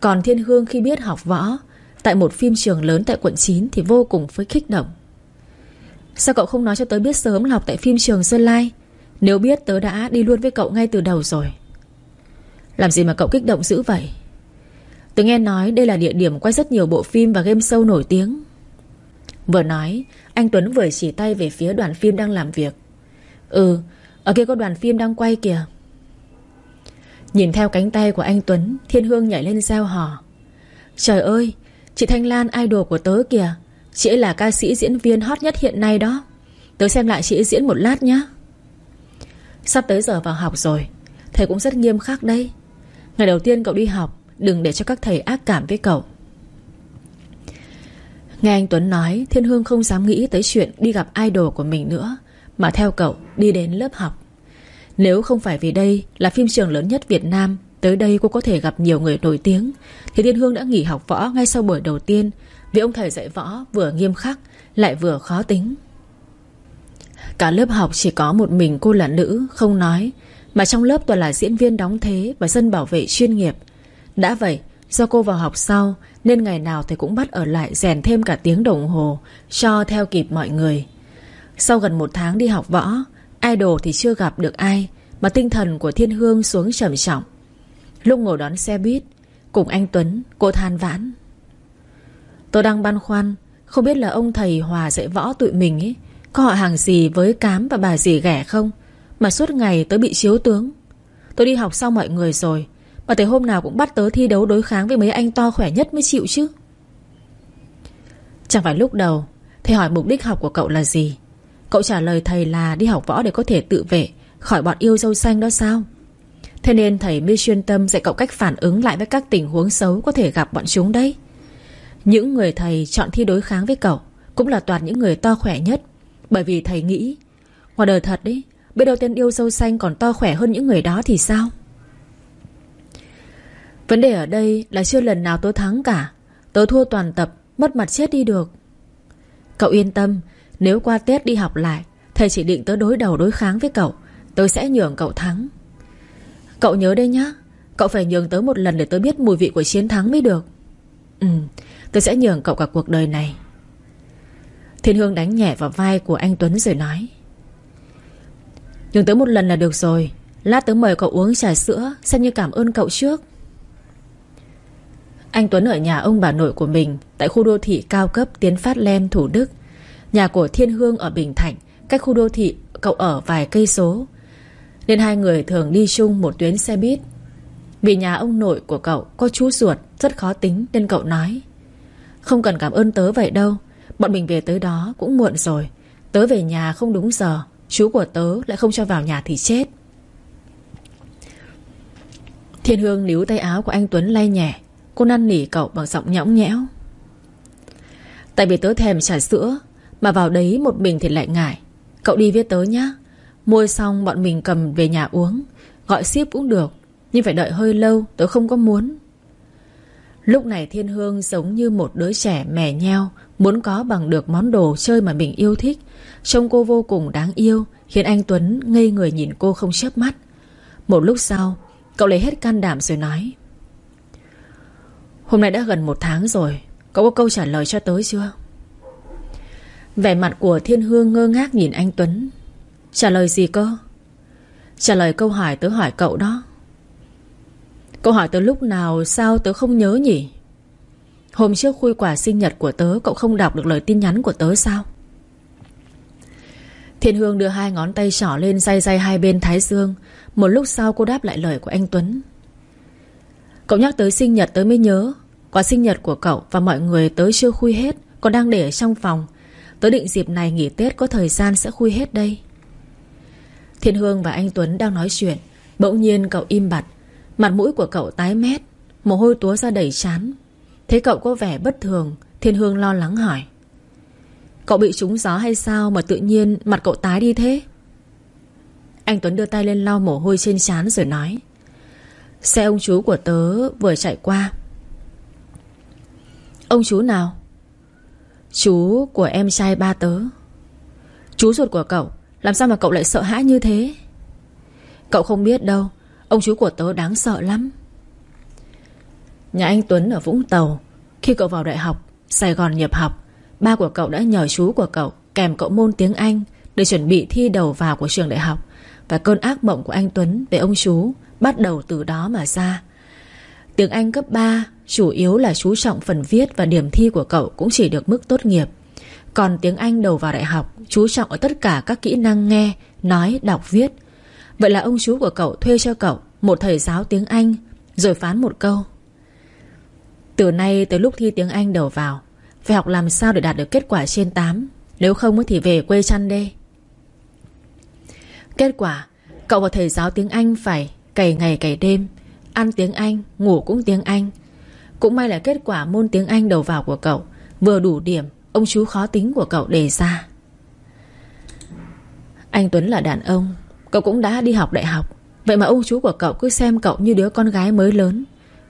Còn Thiên Hương khi biết học võ, Tại một phim trường lớn tại quận 9 Thì vô cùng với khích động. Sao cậu không nói cho tớ biết sớm là học tại phim trường Sơn Lai? Nếu biết tớ đã đi luôn với cậu ngay từ đầu rồi. Làm gì mà cậu kích động dữ vậy? Tôi nghe nói đây là địa điểm quay rất nhiều bộ phim và game show nổi tiếng. Vừa nói, Anh Tuấn vừa chỉ tay về phía đoàn phim đang làm việc. Ừ Ở kia có đoàn phim đang quay kìa. Nhìn theo cánh tay của anh Tuấn, Thiên Hương nhảy lên gieo hò. Trời ơi, Chị Thanh Lan idol của tớ kìa. Chị ấy là ca sĩ diễn viên hot nhất hiện nay đó. Tớ xem lại chị ấy diễn một lát nhé Sắp tới giờ vào học rồi, Thầy cũng rất nghiêm khắc đây Ngày đầu tiên cậu đi học Đừng để cho các thầy ác cảm với cậu. Nghe anh Tuấn nói, Thiên Hương không dám nghĩ tới chuyện đi gặp idol của mình nữa, Mà theo cậu, đi đến lớp học. Nếu không phải vì đây là phim trường lớn nhất Việt Nam, Tới đây cô có thể gặp nhiều người nổi tiếng, Thì Thiên Hương đã nghỉ học võ ngay sau buổi đầu tiên, Vì ông thầy dạy võ vừa nghiêm khắc, Lại vừa khó tính. Cả lớp học chỉ có một mình cô là nữ, Không nói, Mà trong lớp toàn là diễn viên đóng thế Và dân bảo vệ chuyên nghiệp. Đã vậy, do cô vào học sau, Nên ngày nào thầy cũng bắt ở lại rèn thêm cả tiếng đồng hồ, Cho theo kịp mọi người. Sau gần một tháng đi học võ, Idol thì chưa gặp được ai, Mà tinh thần của Thiên Hương xuống trầm trọng. Lúc ngồi đón xe buýt, Cùng anh Tuấn, Cô than vãn. Tôi đang băn khoăn, Không biết là ông thầy Hòa dạy võ tụi mình ấy, Có họ hàng gì với cám và bà gì ghẻ không, Mà suốt ngày tới bị chiếu tướng. Tôi đi học sau mọi người rồi mà tới hôm nào cũng bắt tớ thi đấu đối kháng Với mấy anh to khỏe nhất mới chịu chứ Chẳng phải lúc đầu Thầy hỏi mục đích học của cậu là gì Cậu trả lời thầy là đi học võ để có thể tự vệ Khỏi bọn yêu dâu xanh đó sao Thế nên thầy mới chuyên tâm dạy cậu cách phản ứng lại với các tình huống xấu có thể gặp bọn chúng đấy. Những người thầy chọn thi đối kháng với cậu cũng là toàn những người to khỏe nhất. Bởi vì thầy nghĩ, ngoài đời thật đấy, biết đâu tên yêu sâu xanh còn to khỏe hơn những người đó thì sao? Vấn đề ở đây là chưa lần nào tớ thắng cả. Tớ thua toàn tập, mất mặt chết đi được. Cậu yên tâm, nếu qua Tết đi học lại, thầy chỉ định tớ đối đầu đối kháng với cậu, tớ sẽ nhường cậu thắng. Cậu nhớ đây nhá Cậu phải nhường tớ một lần để tớ biết mùi vị của chiến thắng mới được Ừ Tớ sẽ nhường cậu cả cuộc đời này Thiên Hương đánh nhẹ vào vai của anh Tuấn rồi nói Nhường tớ một lần là được rồi Lát tớ mời cậu uống trà sữa Xem như cảm ơn cậu trước anh Tuấn ở nhà ông bà nội của mình, Tại khu đô thị cao cấp Tiến Phát Len Thủ Đức. Nhà của Thiên Hương ở Bình Thạnh, Cách khu đô thị cậu ở vài cây số. Nên hai người thường đi chung một tuyến xe buýt. Vì nhà ông nội của cậu Có chú ruột rất khó tính Nên cậu nói, Không cần cảm ơn tớ vậy đâu, Bọn mình về tới đó cũng muộn rồi. Tớ về nhà không đúng giờ, Chú của tớ lại không cho vào nhà thì chết. Thiên Hương níu tay áo của anh Tuấn lay nhẹ. Cô năn nỉ cậu bằng giọng nhõng nhẽo. Tại vì tớ thèm trà sữa, Mà vào đấy một mình thì lại ngại. Cậu đi với tớ nhá. Mua xong bọn mình cầm về nhà uống, Gọi ship cũng được, Nhưng phải đợi hơi lâu, tớ không có muốn. Lúc này Thiên Hương giống như một đứa trẻ mẻ nheo, Muốn có bằng được món đồ chơi mà mình yêu thích. Trông cô vô cùng đáng yêu, Khiến anh Tuấn ngây người nhìn cô không chớp mắt. Một lúc sau, Cậu lấy hết can đảm rồi nói Hôm nay đã gần một tháng rồi. Cậu có câu trả lời cho tớ chưa? Vẻ mặt của Thiên Hương ngơ ngác nhìn anh Tuấn. Trả lời gì cơ? Trả lời câu hỏi tớ hỏi cậu đó. Câu hỏi tớ lúc nào Sao tớ không nhớ nhỉ? Hôm trước khui quả sinh nhật của tớ, Cậu không đọc được lời tin nhắn của tớ sao? Thiên Hương đưa hai ngón tay trỏ lên Say say hai bên thái dương. Một lúc sau cô đáp lại lời của anh Tuấn. Cậu nhắc tới sinh nhật tới mới nhớ. Quả sinh nhật của cậu và mọi người tới chưa khui hết, Còn đang để ở trong phòng. Tớ định dịp này nghỉ Tết có thời gian sẽ khui hết đây. Thiên Hương và anh Tuấn đang nói chuyện. Bỗng nhiên cậu im bặt. Mặt mũi của cậu tái mét, Mồ hôi túa ra đầy chán Thấy cậu có vẻ bất thường Thiên Hương lo lắng hỏi. Cậu bị trúng gió hay sao mà tự nhiên mặt cậu tái đi thế? Anh Tuấn đưa tay lên lau mồ hôi trên chán rồi nói. Xe ông chú của tớ vừa chạy qua. Ông chú nào? Chú của em trai ba tớ. Chú ruột của cậu, Làm sao mà cậu lại sợ hãi như thế? Cậu không biết đâu, Ông chú của tớ đáng sợ lắm. Nhà anh Tuấn ở Vũng Tàu, Khi cậu vào đại học, Sài Gòn nhập học, Ba của cậu đã nhờ chú của cậu Kèm cậu môn tiếng Anh Để chuẩn bị thi đầu vào của trường đại học Và cơn ác mộng của anh Tuấn về ông chú. Bắt đầu từ đó mà ra. Tiếng Anh cấp 3 Chủ yếu là chú trọng phần viết Và điểm thi của cậu cũng chỉ được mức tốt nghiệp. Còn tiếng Anh đầu vào đại học Chú trọng ở tất cả các kỹ năng nghe Nói, đọc, viết. Vậy là ông chú của cậu thuê cho cậu Một thầy giáo tiếng Anh Rồi phán một câu. Từ nay tới lúc thi tiếng Anh đầu vào Phải học làm sao để đạt được kết quả trên 8 Nếu không thì về quê chăn đê. Kết quả Cậu và thầy giáo tiếng Anh phải cày ngày cày đêm Ăn tiếng Anh, ngủ cũng tiếng Anh. Cũng may là kết quả môn tiếng Anh đầu vào của cậu Vừa đủ điểm Ông chú khó tính của cậu đề ra. Anh Tuấn là đàn ông Cậu cũng đã đi học đại học. Vậy mà ông chú của cậu cứ xem cậu như đứa con gái mới lớn.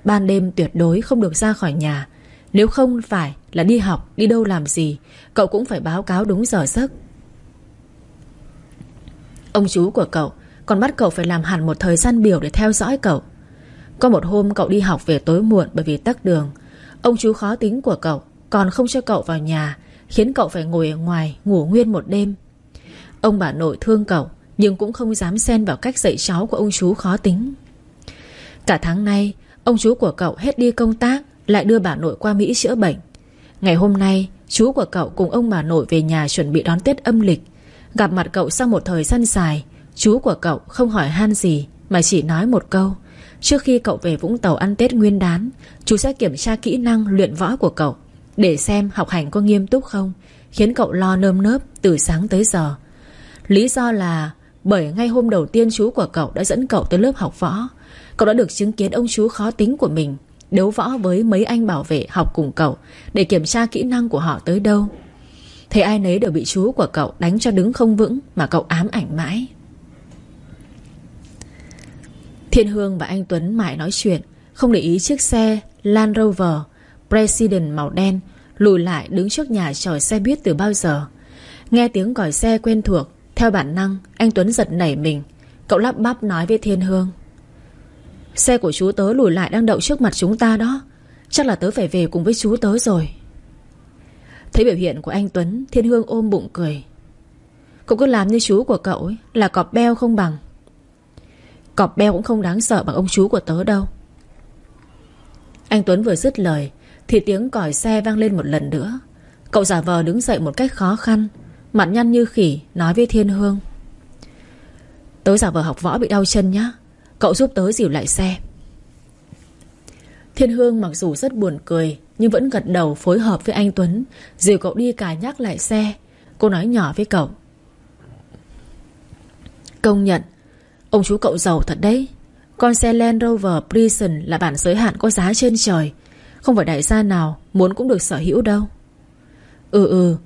Ban đêm tuyệt đối không được ra khỏi nhà. Nếu không phải là đi học Đi đâu làm gì Cậu cũng phải báo cáo đúng giờ giấc. Ông chú của cậu còn bắt cậu phải làm hẳn một thời gian biểu Để theo dõi cậu. Có một hôm cậu đi học về tối muộn bởi vì tắc đường. Ông chú khó tính của cậu, Còn không cho cậu vào nhà, Khiến cậu phải ngồi ở ngoài, ngủ nguyên một đêm. Ông bà nội thương cậu, nhưng cũng không dám xen vào cách dạy cháu của ông chú khó tính. Cả tháng nay, Ông chú của cậu hết đi công tác, Lại đưa bà nội qua Mỹ chữa bệnh. Ngày hôm nay, Chú của cậu cùng ông bà nội về nhà chuẩn bị đón Tết âm lịch. Gặp mặt cậu sau một thời gian dài Chú của cậu không hỏi han gì, Mà chỉ nói một câu. Trước khi cậu về Vũng Tàu ăn Tết nguyên đán, Chú sẽ kiểm tra kỹ năng luyện võ của cậu, Để xem học hành có nghiêm túc không, Khiến cậu lo nơm nớp từ sáng tới giờ. Lý do là bởi ngay hôm đầu tiên chú của cậu đã dẫn cậu tới lớp học võ, Cậu đã được chứng kiến ông chú khó tính của mình, Đấu võ với mấy anh bảo vệ học cùng cậu Để kiểm tra kỹ năng của họ tới đâu. Thế ai nấy đều bị chú của cậu đánh cho đứng không vững Mà cậu ám ảnh mãi. Thiên Hương và anh Tuấn mãi nói chuyện, Không để ý chiếc xe Land Rover President màu đen Lùi lại đứng trước nhà chờ xe buýt từ bao giờ. Nghe tiếng còi xe quen thuộc, theo bản năng, Anh Tuấn giật nảy mình. Cậu lắp bắp nói với Thiên Hương, Xe của chú tớ lùi lại đang đậu trước mặt chúng ta đó. Chắc là tớ phải về cùng với chú tớ rồi. Thấy biểu hiện của anh Tuấn, Thiên Hương ôm bụng cười. Cậu cứ làm như chú của cậu ấy, Là cọp beo không bằng. Cọp beo cũng không đáng sợ bằng ông chú của tớ đâu. Anh Tuấn vừa dứt lời, Thì tiếng còi xe vang lên một lần nữa. Cậu giả vờ đứng dậy một cách khó khăn, Mặt nhăn như khỉ, Nói với Thiên Hương. Tớ giả vờ học võ bị đau chân nhá, Cậu giúp tớ dìu lại xe. Thiên Hương mặc dù rất buồn cười, Nhưng vẫn gật đầu phối hợp với anh Tuấn, Dìu cậu đi cài nhắc lại xe. Cô nói nhỏ với cậu. Công nhận Ông chú cậu giàu thật đấy. Con xe Land Rover Prison là bản giới hạn có giá trên trời. Không phải đại gia nào Muốn cũng được sở hữu đâu. Ừ ừ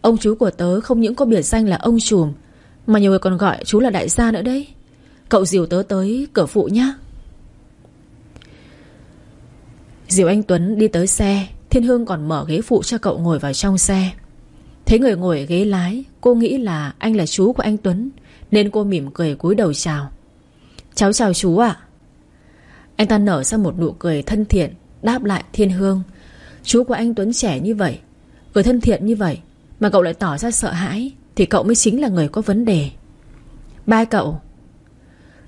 Ông chú của tớ không những có biệt danh là ông trùm, Mà nhiều người còn gọi chú là đại gia nữa đấy. Cậu dìu tớ tới cửa phụ nhá. Dìu anh Tuấn đi tới xe, Thiên Hương còn mở ghế phụ cho cậu ngồi vào trong xe. Thấy người ngồi ở ghế lái, Cô nghĩ là anh là chú của anh Tuấn, Nên cô mỉm cười cúi đầu chào. Cháu chào chú ạ. Anh ta nở ra một nụ cười thân thiện, Đáp lại Thiên Hương. Chú của anh Tuấn trẻ như vậy Cười thân thiện như vậy, Mà cậu lại tỏ ra sợ hãi, Thì cậu mới chính là người có vấn đề. Ba cậu.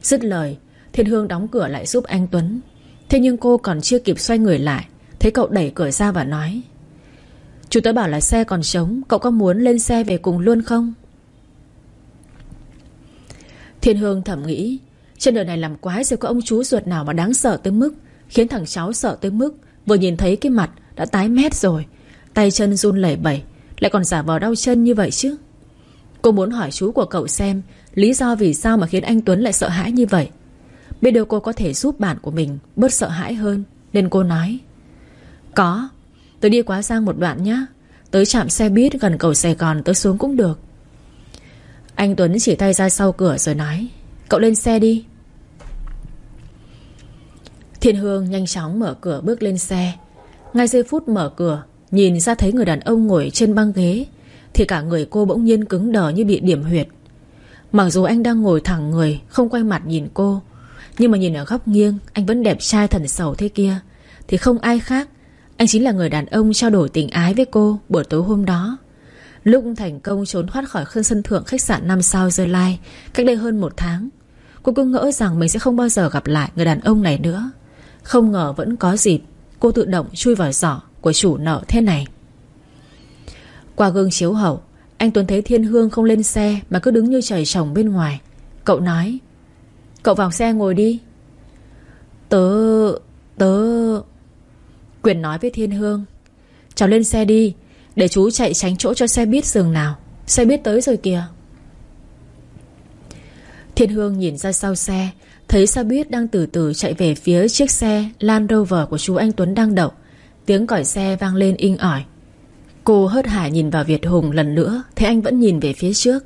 Dứt lời, Thiên Hương đóng cửa lại giúp anh Tuấn. Thế nhưng cô còn chưa kịp xoay người lại, Thấy cậu đẩy cửa ra và nói, Chú tớ bảo là xe còn trống, Cậu có muốn lên xe về cùng luôn không? Thiên Hương thầm nghĩ trên đời này làm quái rồi có ông chú ruột nào mà đáng sợ tới mức, Khiến thằng cháu sợ tới mức, Vừa nhìn thấy cái mặt đã tái mét rồi, Tay chân run lẩy bẩy, Lại còn giả vờ đau chân như vậy chứ? Cô muốn hỏi chú của cậu xem Lý do vì sao mà khiến anh Tuấn lại sợ hãi như vậy. Biết đâu cô có thể giúp bạn của mình Bớt sợ hãi hơn, Nên cô nói. Có, Tôi đi quá sang một đoạn nhé Tới trạm xe buýt gần cầu Sài Gòn tới xuống cũng được. Anh Tuấn chỉ tay ra sau cửa rồi nói, Cậu lên xe đi. Thiên Hương nhanh chóng mở cửa bước lên xe. Ngay giây phút mở cửa, Nhìn ra thấy người đàn ông ngồi trên băng ghế, Thì cả người cô bỗng nhiên cứng đờ như bị điểm huyệt. Mặc dù anh đang ngồi thẳng người, Không quay mặt nhìn cô, Nhưng mà nhìn ở góc nghiêng, Anh vẫn đẹp trai thần sầu thế kia. Thì không ai khác, Anh chính là người đàn ông trao đổi tình ái với cô Buổi tối hôm đó. Lúc thành công trốn thoát khỏi khân sân thượng khách sạn 5 sao Dơ Lai, Cách đây hơn một tháng, Cô cứ ngỡ rằng mình sẽ không bao giờ gặp lại người đàn ông này nữa. Không ngờ vẫn có dịp, Cô tự động chui vào giỏ của chủ nợ thế này. Qua gương chiếu hậu, Anh Tuấn thấy Thiên Hương không lên xe Mà cứ đứng như trời trồng bên ngoài. Cậu nói, Cậu vào xe ngồi đi. Tớ... tớ... Quyền nói với Thiên Hương, Cháu lên xe đi, Để chú chạy tránh chỗ cho xe biết dừng nào. Xe biết tới rồi kìa. Thiên Hương nhìn ra sau xe Thấy xe buýt đang từ từ chạy về phía chiếc xe Land Rover của chú anh Tuấn đang đậu, Tiếng còi xe vang lên inh ỏi. Cô hớt hải nhìn vào Việt Hùng lần nữa, Thấy anh vẫn nhìn về phía trước.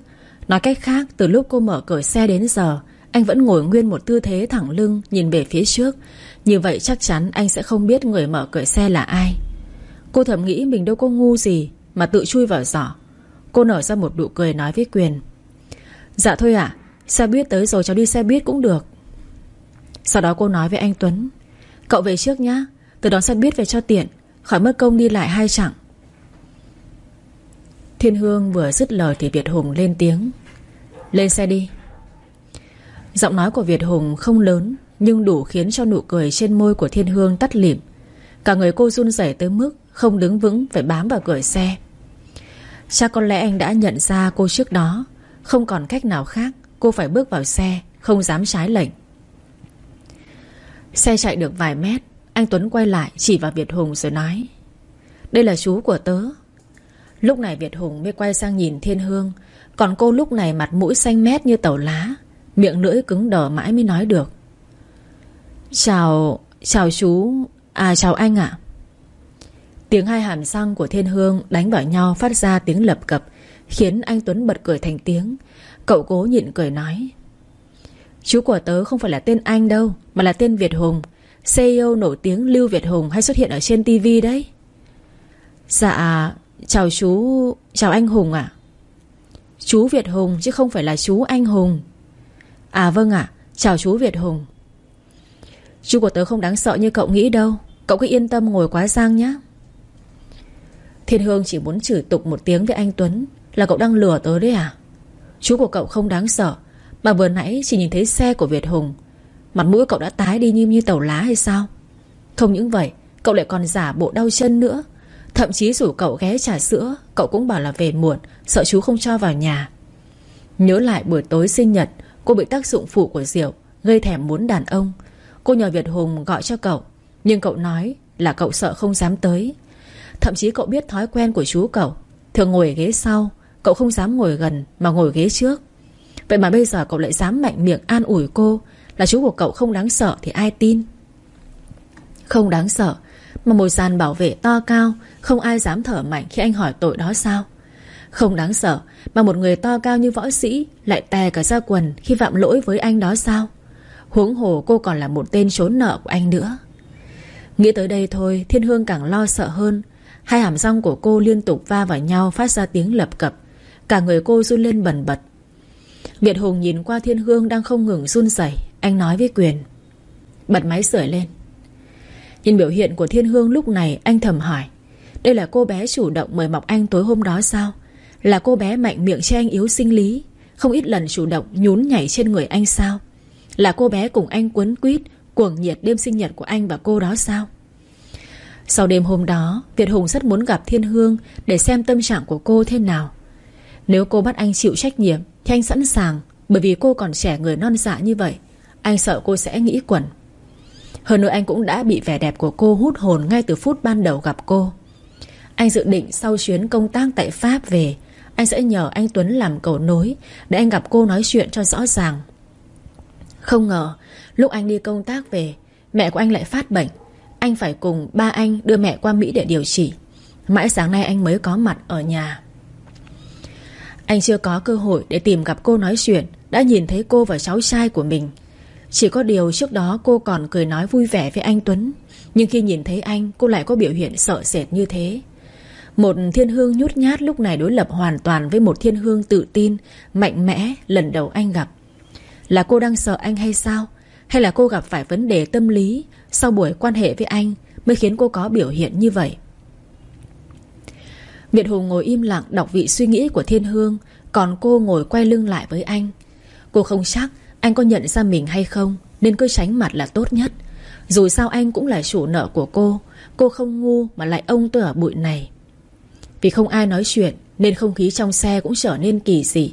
Nói cách khác, từ lúc cô mở cửa xe đến giờ, Anh vẫn ngồi nguyên một tư thế thẳng lưng Nhìn về phía trước. Như vậy chắc chắn anh sẽ không biết người mở cửa xe là ai. Cô thầm nghĩ mình đâu có ngu gì Mà tự chui vào giỏ. Cô nở ra một nụ cười nói với Quyền. Dạ thôi ạ, Xe buýt tới rồi cháu đi xe buýt cũng được. Sau đó cô nói với anh Tuấn, Cậu về trước nhá Từ đón xe buýt về cho tiện, Khỏi mất công đi lại hai chặng. Thiên Hương vừa dứt lời Thì Việt Hùng lên tiếng, Lên xe đi. Giọng nói của Việt Hùng không lớn, Nhưng đủ khiến cho nụ cười trên môi của Thiên Hương tắt lịm. Cả người cô run rẩy tới mức Không đứng vững, phải bám vào cửa xe. Chắc có lẽ anh đã nhận ra cô trước đó, Không còn cách nào khác, Cô phải bước vào xe, Không dám trái lệnh. Xe chạy được vài mét, Anh Tuấn quay lại chỉ vào Việt Hùng rồi nói, Đây là chú của tớ. Lúc này Việt Hùng mới quay sang nhìn Thiên Hương, Còn cô lúc này mặt mũi xanh mét như tàu lá, Miệng lưỡi cứng đờ mãi mới nói được, Chào Chào chú À chào anh ạ. Tiếng hai hàm răng của Thiên Hương đánh vào nhau phát ra tiếng lập cập, Khiến anh Tuấn bật cười thành tiếng. Cậu cố nhịn cười nói Chú của tớ không phải là tên anh đâu, Mà là tên Việt Hùng. CEO nổi tiếng Lưu Việt Hùng hay xuất hiện ở trên TV đấy. Dạ Chào chú, Chào anh Hùng ạ. Chú Việt Hùng chứ không phải là chú anh Hùng. À vâng ạ, Chào chú Việt Hùng. Chú của tớ không đáng sợ như cậu nghĩ đâu. Cậu cứ yên tâm ngồi quá giang nhé Thiên Hương chỉ muốn chửi tục một tiếng với anh Tuấn Là cậu đang lừa tớ đấy à? Chú của cậu không đáng sợ. Mà vừa nãy chỉ nhìn thấy xe của Việt Hùng. Mặt mũi cậu đã tái đi như như tàu lá hay sao? Không những vậy, Cậu lại còn giả bộ đau chân nữa. Thậm chí rủ cậu ghé trà sữa, Cậu cũng bảo là về muộn, Sợ chú không cho vào nhà. Nhớ lại buổi tối sinh nhật, Cô bị tác dụng phụ của rượu Gây thèm muốn đàn ông. Cô nhờ Việt Hùng gọi cho cậu, Nhưng cậu nói là cậu sợ không dám tới. Thậm chí cậu biết thói quen của chú cậu, Thường ngồi ghế sau, Cậu không dám ngồi gần mà ngồi ghế trước. Vậy mà bây giờ cậu lại dám mạnh miệng an ủi cô Là chú của cậu không đáng sợ thì ai tin? Không đáng sợ, Mà một dàn bảo vệ to cao, Không ai dám thở mạnh khi anh hỏi tội đó sao? Không đáng sợ, Mà một người to cao như võ sĩ Lại tè cả ra quần khi phạm lỗi với anh đó sao? Huống hồ cô còn là một tên trốn nợ của anh nữa. Nghĩ tới đây thôi, Thiên Hương càng lo sợ hơn. Hai hàm răng của cô liên tục va vào nhau Phát ra tiếng lập cập. Cả người cô run lên bần bật. Việt Hùng nhìn qua Thiên Hương đang không ngừng run rẩy, Anh nói với Quyền. Bật máy sưởi lên. Nhìn biểu hiện của Thiên Hương lúc này, Anh thầm hỏi, Đây là cô bé chủ động mời mọc anh tối hôm đó sao? Là cô bé mạnh miệng che anh yếu sinh lý, Không ít lần chủ động nhún nhảy trên người anh sao? Là cô bé cùng anh quấn quýt, Cuồng nhiệt đêm sinh nhật của anh và cô đó sao? Sau đêm hôm đó, Việt Hùng rất muốn gặp Thiên Hương Để xem tâm trạng của cô thế nào. Nếu cô bắt anh chịu trách nhiệm thì anh sẵn sàng, Bởi vì cô còn trẻ người non dạ như vậy. Anh sợ cô sẽ nghĩ quẩn. Hơn nữa anh cũng đã bị vẻ đẹp của cô hút hồn Ngay từ phút ban đầu gặp cô. Anh dự định sau chuyến công tác tại Pháp về, Anh sẽ nhờ anh Tuấn làm cầu nối Để anh gặp cô nói chuyện cho rõ ràng. Không ngờ, Lúc anh đi công tác về, Mẹ của anh lại phát bệnh. Anh phải cùng ba anh đưa mẹ qua Mỹ để điều trị. Mãi sáng nay anh mới có mặt ở nhà. Anh chưa có cơ hội để tìm gặp cô nói chuyện, Đã nhìn thấy cô và cháu trai của mình. Chỉ có điều trước đó cô còn cười nói vui vẻ với anh Tuấn, Nhưng khi nhìn thấy anh, Cô lại có biểu hiện sợ sệt như thế. Một thiên hương nhút nhát lúc này đối lập hoàn toàn Với một thiên hương tự tin, Mạnh mẽ lần đầu anh gặp. Là cô đang sợ anh hay sao? Hay là cô gặp phải vấn đề tâm lý Sau buổi quan hệ với anh Mới khiến cô có biểu hiện như vậy? Việt Hùng ngồi im lặng Đọc vị suy nghĩ của Thiên Hương, Còn cô ngồi quay lưng lại với anh. Cô không chắc anh có nhận ra mình hay không, Nên cứ tránh mặt là tốt nhất. Dù sao anh cũng là chủ nợ của cô Cô không ngu mà lại ông tôi ở bụi này. Vì không ai nói chuyện, Nên không khí trong xe cũng trở nên kỳ dị.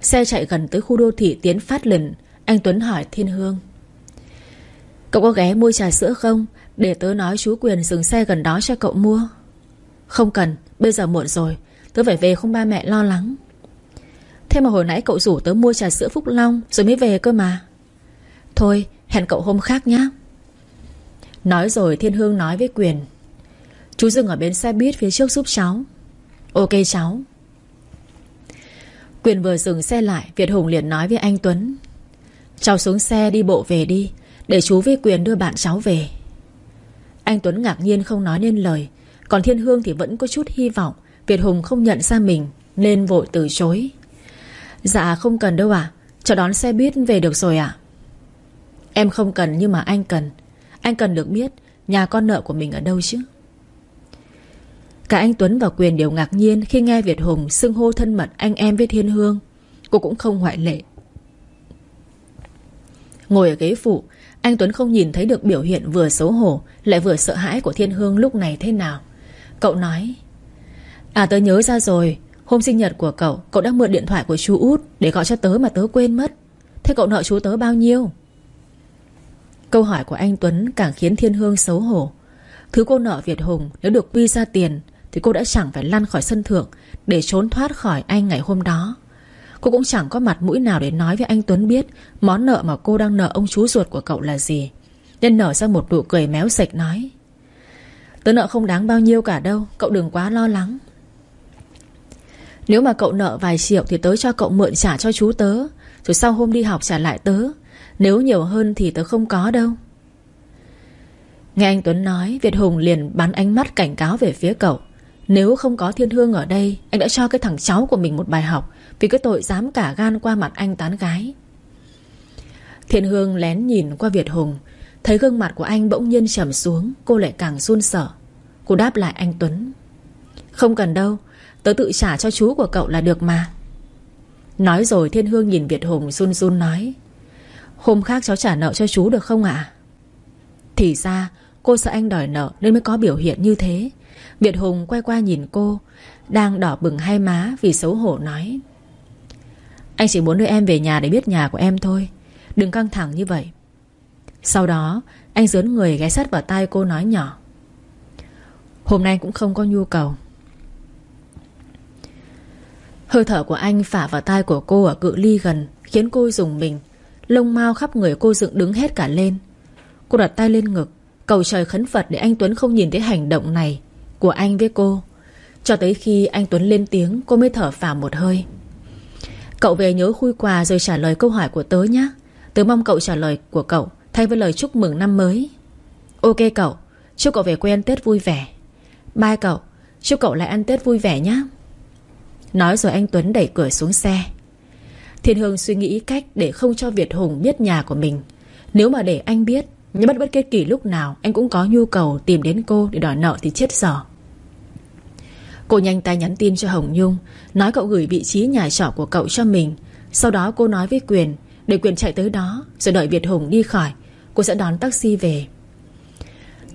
Xe chạy gần tới khu đô thị Tiến Phát Lần Anh Tuấn hỏi Thiên Hương. Cậu có ghé mua trà sữa không? Để tớ nói chú Quyền dừng xe gần đó cho cậu mua. Không cần Bây giờ muộn rồi Tớ phải về không ba mẹ lo lắng. Thế mà hồi nãy cậu rủ tớ mua trà sữa Phúc Long Rồi mới về cơ mà. Thôi, hẹn cậu hôm khác nhé Nói rồi Thiên Hương nói với Quyền. Chú dừng ở bến xe buýt phía trước giúp cháu. Ok cháu. Quyền vừa dừng xe lại, Việt Hùng liền nói với anh Tuấn. Cháu xuống xe đi bộ về đi, để chú với Quyền đưa bạn cháu về. Anh Tuấn ngạc nhiên không nói nên lời còn Thiên Hương thì vẫn có chút hy vọng. Việt Hùng không nhận ra mình, Nên vội từ chối. Dạ không cần đâu ạ. Cho đón xe buýt về được rồi ạ. Em không cần, nhưng mà anh cần. Anh cần được biết Nhà con nợ của mình ở đâu chứ? Cả anh Tuấn và Quyền đều ngạc nhiên Khi nghe Việt Hùng xưng hô thân mật anh em với Thiên Hương. Cô cũng không ngoại lệ. Ngồi ở ghế phụ, anh Tuấn không nhìn thấy được biểu hiện vừa xấu hổ, Lại vừa sợ hãi của Thiên Hương lúc này thế nào. Cậu nói. À tớ nhớ ra rồi. Hôm sinh nhật của cậu Cậu đã mượn điện thoại của chú út Để gọi cho tớ mà tớ quên mất. Thế cậu nợ chú tớ bao nhiêu? Câu hỏi của anh Tuấn càng khiến Thiên Hương xấu hổ. Thứ cô nợ Việt Hùng Nếu được quy ra tiền Thì cô đã chẳng phải lăn khỏi sân thượng Để trốn thoát khỏi anh ngày hôm đó. Cô cũng chẳng có mặt mũi nào để nói với anh Tuấn biết Món nợ mà cô đang nợ ông chú ruột của cậu là gì. Nên nở ra một nụ cười méo sạch nói. Tớ nợ không đáng bao nhiêu cả đâu, Cậu đừng quá lo lắng. Nếu mà cậu nợ vài triệu Thì tớ cho cậu mượn trả cho chú tớ, Rồi sau hôm đi học trả lại tớ. Nếu nhiều hơn thì tớ không có đâu. Nghe anh Tuấn nói, Việt Hùng liền bắn ánh mắt cảnh cáo về phía cậu. Nếu không có thiên hương ở đây, Anh đã cho cái thằng cháu của mình một bài học, vì cái tội dám cả gan qua mặt anh tán gái. Thiên Hương lén nhìn qua Việt Hùng Thấy gương mặt của anh bỗng nhiên trầm xuống, Cô lại càng run sợ. Cô đáp lại anh Tuấn, Không cần đâu, Tớ tự trả cho chú của cậu là được mà. Nói rồi Thiên Hương nhìn Việt Hùng run run nói, Hôm khác cháu trả nợ cho chú được không ạ? Thì ra, cô sợ anh đòi nợ Nên mới có biểu hiện như thế. Việt Hùng quay qua nhìn cô, Đang đỏ bừng hai má vì xấu hổ nói, anh chỉ muốn đưa em về nhà để biết nhà của em thôi, Đừng căng thẳng như vậy. Sau đó, Anh dướn người ghé sát vào tai cô nói nhỏ. Hôm nay cũng không có nhu cầu. Hơi thở của anh phả vào tai của cô ở cự ly gần, Khiến cô dùng mình. Lông mau khắp người cô dựng đứng hết cả lên. Cô đặt tay lên ngực, Cầu trời khấn Phật để anh Tuấn không nhìn thấy hành động này Của anh với cô. Cho tới khi anh Tuấn lên tiếng, Cô mới thở phào một hơi. Cậu về nhớ khui quà rồi trả lời câu hỏi của tớ nhé. Tớ mong cậu trả lời của cậu. Thay với lời chúc mừng năm mới. Ok cậu, Chúc cậu về quê ăn Tết vui vẻ. Bye cậu, Chúc cậu lại ăn Tết vui vẻ nhé Nói rồi anh Tuấn đẩy cửa xuống xe. Thiên Hương suy nghĩ cách Để không cho Việt Hùng biết nhà của mình. Nếu mà để anh biết, Nhưng bất bất kết kỳ lúc nào, Anh cũng có nhu cầu tìm đến cô để đòi nợ thì chết dở Cô nhanh tay nhắn tin cho Hồng Nhung, Nói cậu gửi vị trí nhà trọ của cậu cho mình. Sau đó cô nói với Quyền, Để Quyền chạy tới đó, Rồi đợi Việt Hùng đi khỏi. Cô sẽ đón taxi về.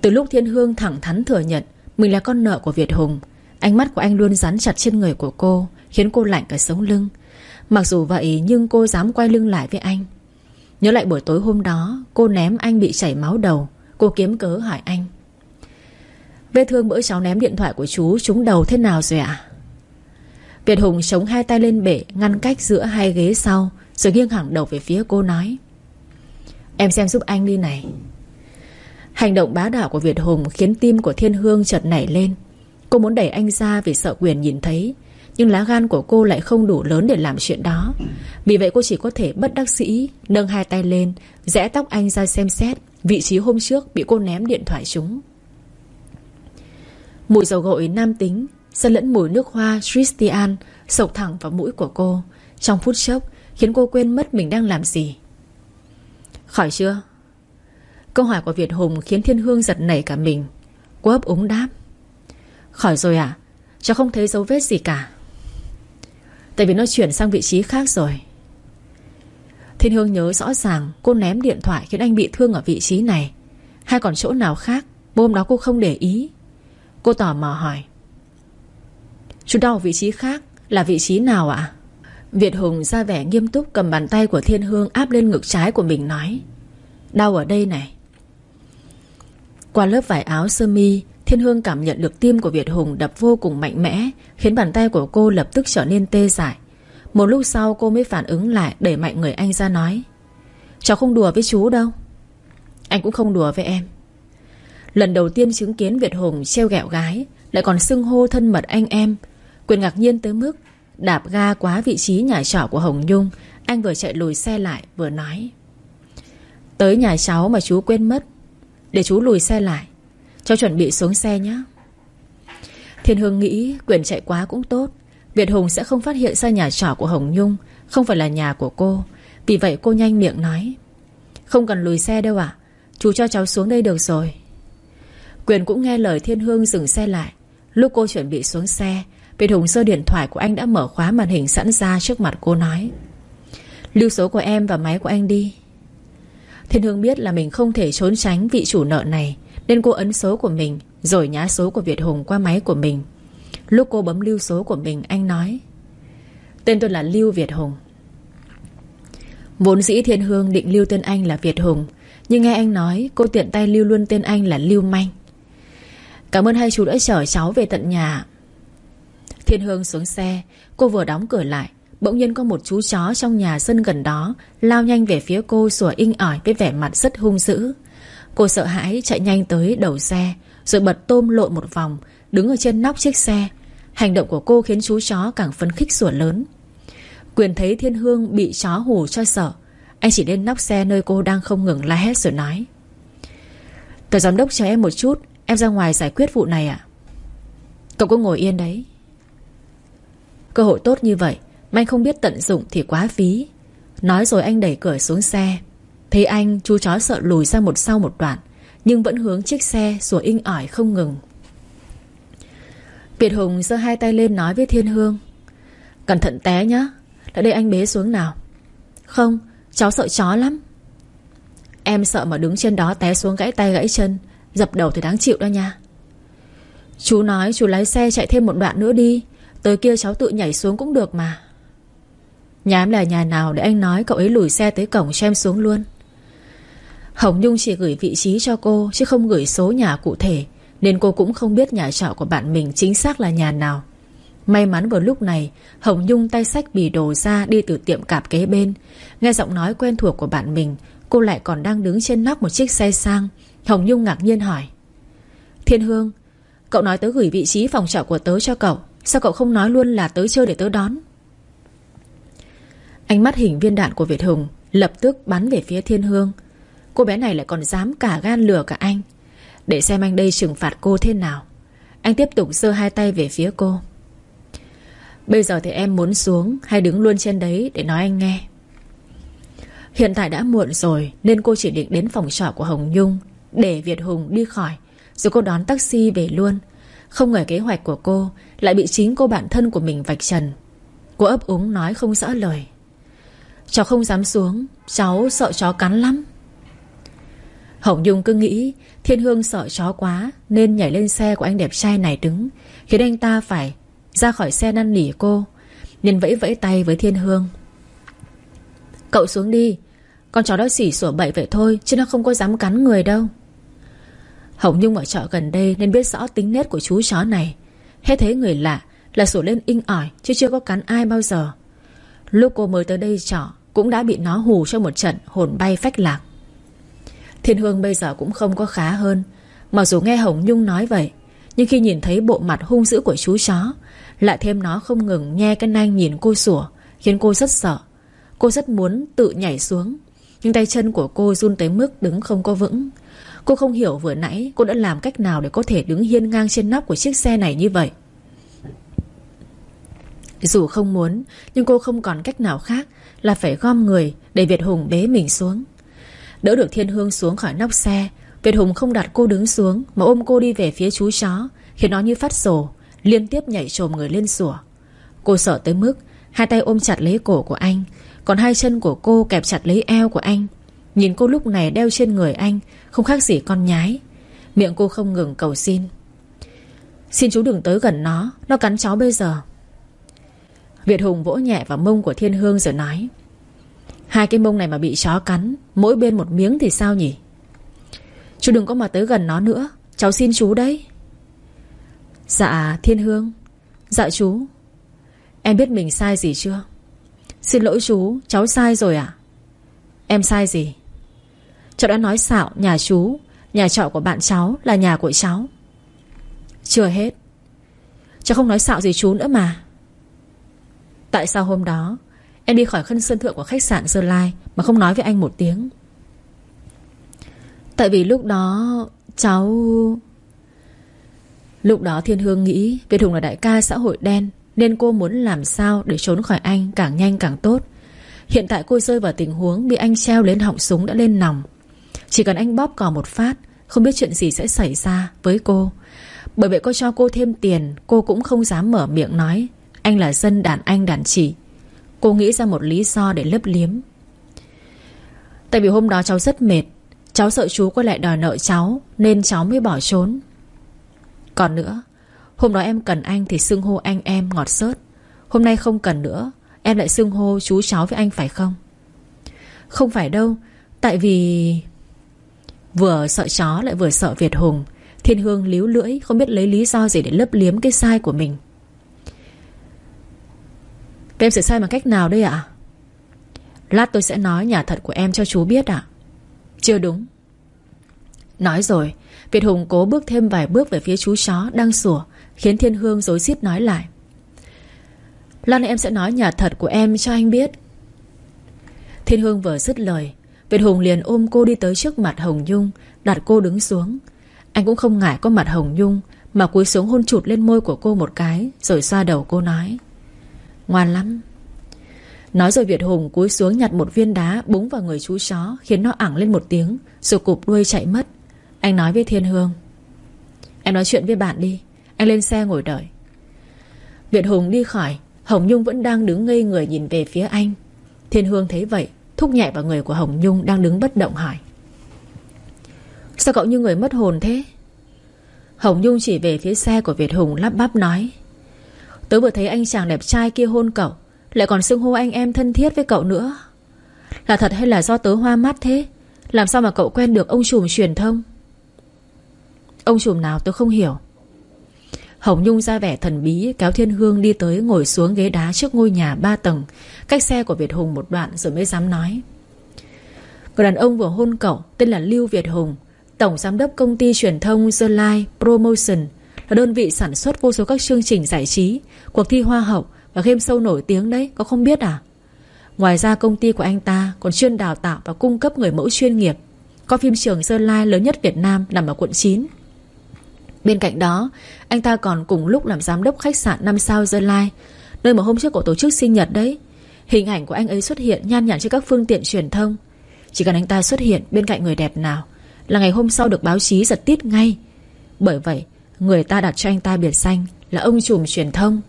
Từ lúc Thiên Hương thẳng thắn thừa nhận Mình là con nợ của Việt Hùng, Ánh mắt của anh luôn dán chặt trên người của cô, Khiến cô lạnh cả sống lưng. Mặc dù vậy, nhưng cô dám quay lưng lại với anh. Nhớ lại buổi tối hôm đó, Cô ném anh bị chảy máu đầu. Cô kiếm cớ hỏi anh, Vết thương bữa cháu ném điện thoại của chú Trúng đầu thế nào rồi ạ? Việt Hùng chống hai tay lên bể Ngăn cách giữa hai ghế sau, Rồi nghiêng hẳn đầu về phía cô nói Em xem giúp anh đi này. Hành động bá đạo của Việt Hùng Khiến tim của Thiên Hương chợt nảy lên. Cô muốn đẩy anh ra vì sợ quyền nhìn thấy, Nhưng lá gan của cô lại không đủ lớn để làm chuyện đó. Vì vậy cô chỉ có thể bất đắc sĩ Nâng hai tay lên, Rẽ tóc anh ra xem xét, Vị trí hôm trước bị cô ném điện thoại chúng Mùi dầu gội nam tính, Xen lẫn mùi nước hoa Christian Sộc thẳng vào mũi của cô. Trong phút chốc, Khiến cô quên mất mình đang làm gì. Khỏi chưa? Câu hỏi của Việt Hùng khiến Thiên Hương giật nảy cả mình. Cô ấp úng đáp. Khỏi rồi à Cháu không thấy dấu vết gì cả. Tại vì nó chuyển sang vị trí khác rồi. Thiên Hương nhớ rõ ràng Cô ném điện thoại khiến anh bị thương ở vị trí này. Hay còn chỗ nào khác Hôm đó cô không để ý. Cô tò mò hỏi. Chú đau ở vị trí khác Là vị trí nào ạ? Việt Hùng ra vẻ nghiêm túc cầm bàn tay của Thiên Hương áp lên ngực trái của mình nói, Đau ở đây này. Qua lớp vải áo sơ mi, Thiên Hương cảm nhận được tim của Việt Hùng đập vô cùng mạnh mẽ, Khiến bàn tay của cô lập tức trở nên tê dại. Một lúc sau cô mới phản ứng lại, Đẩy mạnh người anh ra nói, Cháu không đùa với chú đâu. Anh cũng không đùa với em. Lần đầu tiên chứng kiến Việt Hùng treo gẹo gái, Lại còn xưng hô thân mật anh em, Quyền ngạc nhiên tới mức Đạp ga quá vị trí nhà trọ của Hồng Nhung. Anh vừa chạy lùi xe lại, vừa nói. Tới nhà cháu mà chú quên mất, Để chú lùi xe lại. Cháu chuẩn bị xuống xe nhé. Thiên Hương nghĩ Quyền chạy quá cũng tốt. Việt Hùng sẽ không phát hiện ra nhà trọ của Hồng Nhung, Không phải là nhà của cô. Vì vậy cô nhanh miệng nói, Không cần lùi xe đâu ạ. Chú cho cháu xuống đây được rồi. Quyền cũng nghe lời Thiên Hương dừng xe lại. Lúc cô chuẩn bị xuống xe Việt Hùng sơ điện thoại của anh đã mở khóa màn hình sẵn ra trước mặt cô nói. Lưu số của em và máy của anh đi. Thiên Hương biết là mình không thể trốn tránh vị chủ nợ này, Nên cô ấn số của mình Rồi nhá số của Việt Hùng qua máy của mình. Lúc cô bấm lưu số của mình, Anh nói, Tên tôi là Lưu Việt Hùng. Vốn dĩ Thiên Hương định lưu tên anh là Việt Hùng, Nhưng nghe anh nói, Cô tiện tay lưu luôn tên anh là Lưu Manh. Cảm ơn hai chú đã chở cháu về tận nhà Thiên Hương xuống xe, Cô vừa đóng cửa lại, Bỗng nhiên có một chú chó trong nhà sân gần đó Lao nhanh về phía cô sủa inh ỏi Với vẻ mặt rất hung dữ. Cô sợ hãi chạy nhanh tới đầu xe, Rồi bật tôm lộn một vòng, Đứng ở trên nóc chiếc xe. Hành động của cô khiến chú chó càng phấn khích sủa lớn. Quyền thấy Thiên Hương bị chó hù cho sợ, Anh chỉ lên nóc xe nơi cô đang không ngừng la hét rồi nói. Tổng giám đốc chờ em một chút, Em ra ngoài giải quyết vụ này ạ. Cậu cứ ngồi yên đấy. Cơ hội tốt như vậy Mà anh không biết tận dụng thì quá phí. Nói rồi anh đẩy cửa xuống xe. Thấy anh, chú chó sợ lùi ra một sau một đoạn, Nhưng vẫn hướng chiếc xe Sủa inh ỏi không ngừng. Việt Hùng giơ hai tay lên nói với Thiên Hương, Cẩn thận té nhá Lại đây anh bế xuống nào. Không cháu sợ chó lắm. Em sợ mà đứng trên đó té xuống gãy tay gãy chân, Dập đầu thì đáng chịu đó nha. Chú nói chú lái xe chạy thêm một đoạn nữa đi Tới kia cháu tự nhảy xuống cũng được mà. Nhà em là nhà nào để anh nói cậu ấy lùi xe tới cổng cho em xuống luôn. Hồng Nhung chỉ gửi vị trí cho cô, Chứ không gửi số nhà cụ thể, Nên cô cũng không biết nhà trọ của bạn mình chính xác là nhà nào. May mắn vào lúc này, Hồng Nhung tay sách bì đồ ra Đi từ tiệm cạp kế bên. Nghe giọng nói quen thuộc của bạn mình, Cô lại còn đang đứng trên nóc một chiếc xe sang. Hồng Nhung ngạc nhiên hỏi, Thiên Hương, Cậu nói tớ gửi vị trí phòng trọ của tớ cho cậu. Sao cậu không nói luôn là tới chơi để tớ đón? Ánh mắt hình viên đạn của Việt Hùng Lập tức bắn về phía Thiên Hương. Cô bé này lại còn dám cả gan lừa cả anh. Để xem anh đây trừng phạt cô thế nào. Anh tiếp tục giơ hai tay về phía cô. Bây giờ thì em muốn xuống, Hay đứng luôn trên đấy để nói anh nghe? Hiện tại đã muộn rồi, Nên cô chỉ định đến phòng trọ của Hồng Nhung Để Việt Hùng đi khỏi, Rồi cô đón taxi về luôn. Không ngờ kế hoạch của cô Lại bị chính cô bạn thân của mình vạch trần. Cô ấp úng nói không rõ lời. Cháu không dám xuống, Cháu sợ chó cắn lắm. Hồng Nhung cứ nghĩ Thiên Hương sợ chó quá Nên nhảy lên xe của anh đẹp trai này đứng, Khiến anh ta phải ra khỏi xe năn nỉ cô, Nên vẫy vẫy tay với Thiên Hương. Cậu xuống đi, Con chó đó xỉ sủa bậy vậy thôi Chứ nó không có dám cắn người đâu. Hồng Nhung ở chợ gần đây Nên biết rõ tính nết của chú chó này. Hết thấy người lạ là sủa lên inh ỏi Chứ chưa có cắn ai bao giờ. Lúc cô mới tới đây trọ, Cũng đã bị nó hù cho một trận hồn bay phách lạc. Thiên Hương bây giờ cũng không có khá hơn. Mặc dù nghe Hồng Nhung nói vậy, Nhưng khi nhìn thấy bộ mặt hung dữ của chú chó, Lại thêm nó không ngừng nhe cái nanh nhìn cô sủa, Khiến cô rất sợ. Cô rất muốn tự nhảy xuống, Nhưng tay chân của cô run tới mức đứng không có vững. Cô không hiểu vừa nãy Cô đã làm cách nào để có thể đứng hiên ngang trên nóc của chiếc xe này như vậy. Dù không muốn Nhưng cô không còn cách nào khác Là phải gom người để Việt Hùng bế mình xuống. Đỡ được Thiên Hương xuống khỏi nóc xe Việt Hùng không đặt cô đứng xuống Mà ôm cô đi về phía chú chó Khiến nó như phát sổ, Liên tiếp nhảy trồm người lên sủa. Cô sợ tới mức Hai tay ôm chặt lấy cổ của anh Còn hai chân của cô kẹp chặt lấy eo của anh. Nhìn cô lúc này đeo trên người anh không khác gì con nhái. Miệng cô không ngừng cầu xin. Xin chú đừng tới gần nó Nó cắn cháu bây giờ. Việt Hùng vỗ nhẹ vào mông của Thiên Hương rồi nói, Hai cái mông này mà bị chó cắn, Mỗi bên một miếng thì sao nhỉ? Chú đừng có mà tới gần nó nữa, Cháu xin chú đấy. Dạ Thiên Hương. Dạ chú. Em biết mình sai gì chưa? Xin lỗi chú, Cháu sai rồi à Em sai gì? Cháu đã nói xạo, nhà chú, Nhà trọ của bạn cháu là nhà của cháu. Chưa hết. Cháu không nói xạo gì chú nữa mà. Tại sao hôm đó, Em đi khỏi khân sơn thượng của khách sạn Sơn Lai Mà không nói với anh một tiếng? Tại vì lúc đó Cháu, Lúc đó Thiên Hương nghĩ Việt Hùng là đại ca xã hội đen Nên cô muốn làm sao để trốn khỏi anh Càng nhanh càng tốt. Hiện tại cô rơi vào tình huống Bị anh treo lên họng súng đã lên nòng. Chỉ cần anh bóp cò một phát, Không biết chuyện gì sẽ xảy ra với cô. Bởi vậy cô cho cô thêm tiền, Cô cũng không dám mở miệng nói. Anh là dân đàn anh đàn chị. Cô nghĩ ra một lý do để lấp liếm. Tại vì hôm đó cháu rất mệt, Cháu sợ chú quay lại đòi nợ cháu, Nên cháu mới bỏ trốn. Còn nữa, Hôm đó em cần anh thì xưng hô anh em ngọt sớt. Hôm nay không cần nữa, Em lại xưng hô chú cháu với anh phải không? Không phải đâu, Tại vì Vừa sợ chó lại vừa sợ Việt Hùng. Thiên Hương líu lưỡi, Không biết lấy lý do gì để lấp liếm cái sai của mình. Em sẽ sai bằng cách nào đây ạ? Lát tôi sẽ nói nhà thật của em cho chú biết ạ. Chưa đúng. Nói rồi, Việt Hùng cố bước thêm vài bước về phía chú chó đang sủa, Khiến Thiên Hương dối xít nói lại. Lát nữa em sẽ nói nhà thật của em cho anh biết. Thiên Hương vừa dứt lời Việt Hùng liền ôm cô đi tới trước mặt Hồng Nhung, Đặt cô đứng xuống. Anh cũng không ngại có mặt Hồng Nhung, Mà cúi xuống hôn chụt lên môi của cô một cái, Rồi xoa đầu cô nói, Ngoan lắm. Nói rồi Việt Hùng cúi xuống nhặt một viên đá Búng vào người chú chó, Khiến nó ẳng lên một tiếng, Rồi cụp đuôi chạy mất. Anh nói với Thiên Hương, Em nói chuyện với bạn đi, Anh lên xe ngồi đợi. Việt Hùng đi khỏi, Hồng Nhung vẫn đang đứng ngây người nhìn về phía anh. Thiên Hương thấy vậy Thúc nhảy vào người của Hồng Nhung đang đứng bất động hỏi. Sao cậu như người mất hồn thế? Hồng Nhung chỉ về phía xe của Việt Hùng lắp bắp nói. Tớ vừa thấy anh chàng đẹp trai kia hôn cậu, Lại còn xưng hô anh em thân thiết với cậu nữa. Là thật hay là do tớ hoa mắt thế? Làm sao mà cậu quen được ông trùm truyền thông? Ông trùm nào tớ không hiểu. Hồng Nhung ra vẻ thần bí, Kéo Thiên Hương đi tới ngồi xuống ghế đá Trước ngôi nhà ba tầng. Cách xe của Việt Hùng một đoạn rồi mới dám nói. Người đàn ông vừa hôn cậu, Tên là Lưu Việt Hùng, Tổng giám đốc công ty truyền thông The Light Promotion, Là đơn vị sản xuất vô số các chương trình giải trí, Cuộc thi hoa hậu Và game show nổi tiếng đấy Có không biết à? Ngoài ra, công ty của anh ta còn chuyên đào tạo Và cung cấp người mẫu chuyên nghiệp. Có phim trường Sơn Lai lớn nhất Việt Nam Nằm ở quận 9 Bên cạnh đó Anh ta còn cùng lúc làm giám đốc khách sạn 5 sao Sơn Lai Nơi mà hôm trước cổ tổ chức sinh nhật đấy. Hình ảnh của anh ấy xuất hiện nhan nhản trên các phương tiện truyền thông. Chỉ cần anh ta xuất hiện bên cạnh người đẹp nào Là ngày hôm sau được báo chí giật tít ngay. Bởi vậy Người ta đặt cho anh ta biệt danh Là ông trùm truyền thông.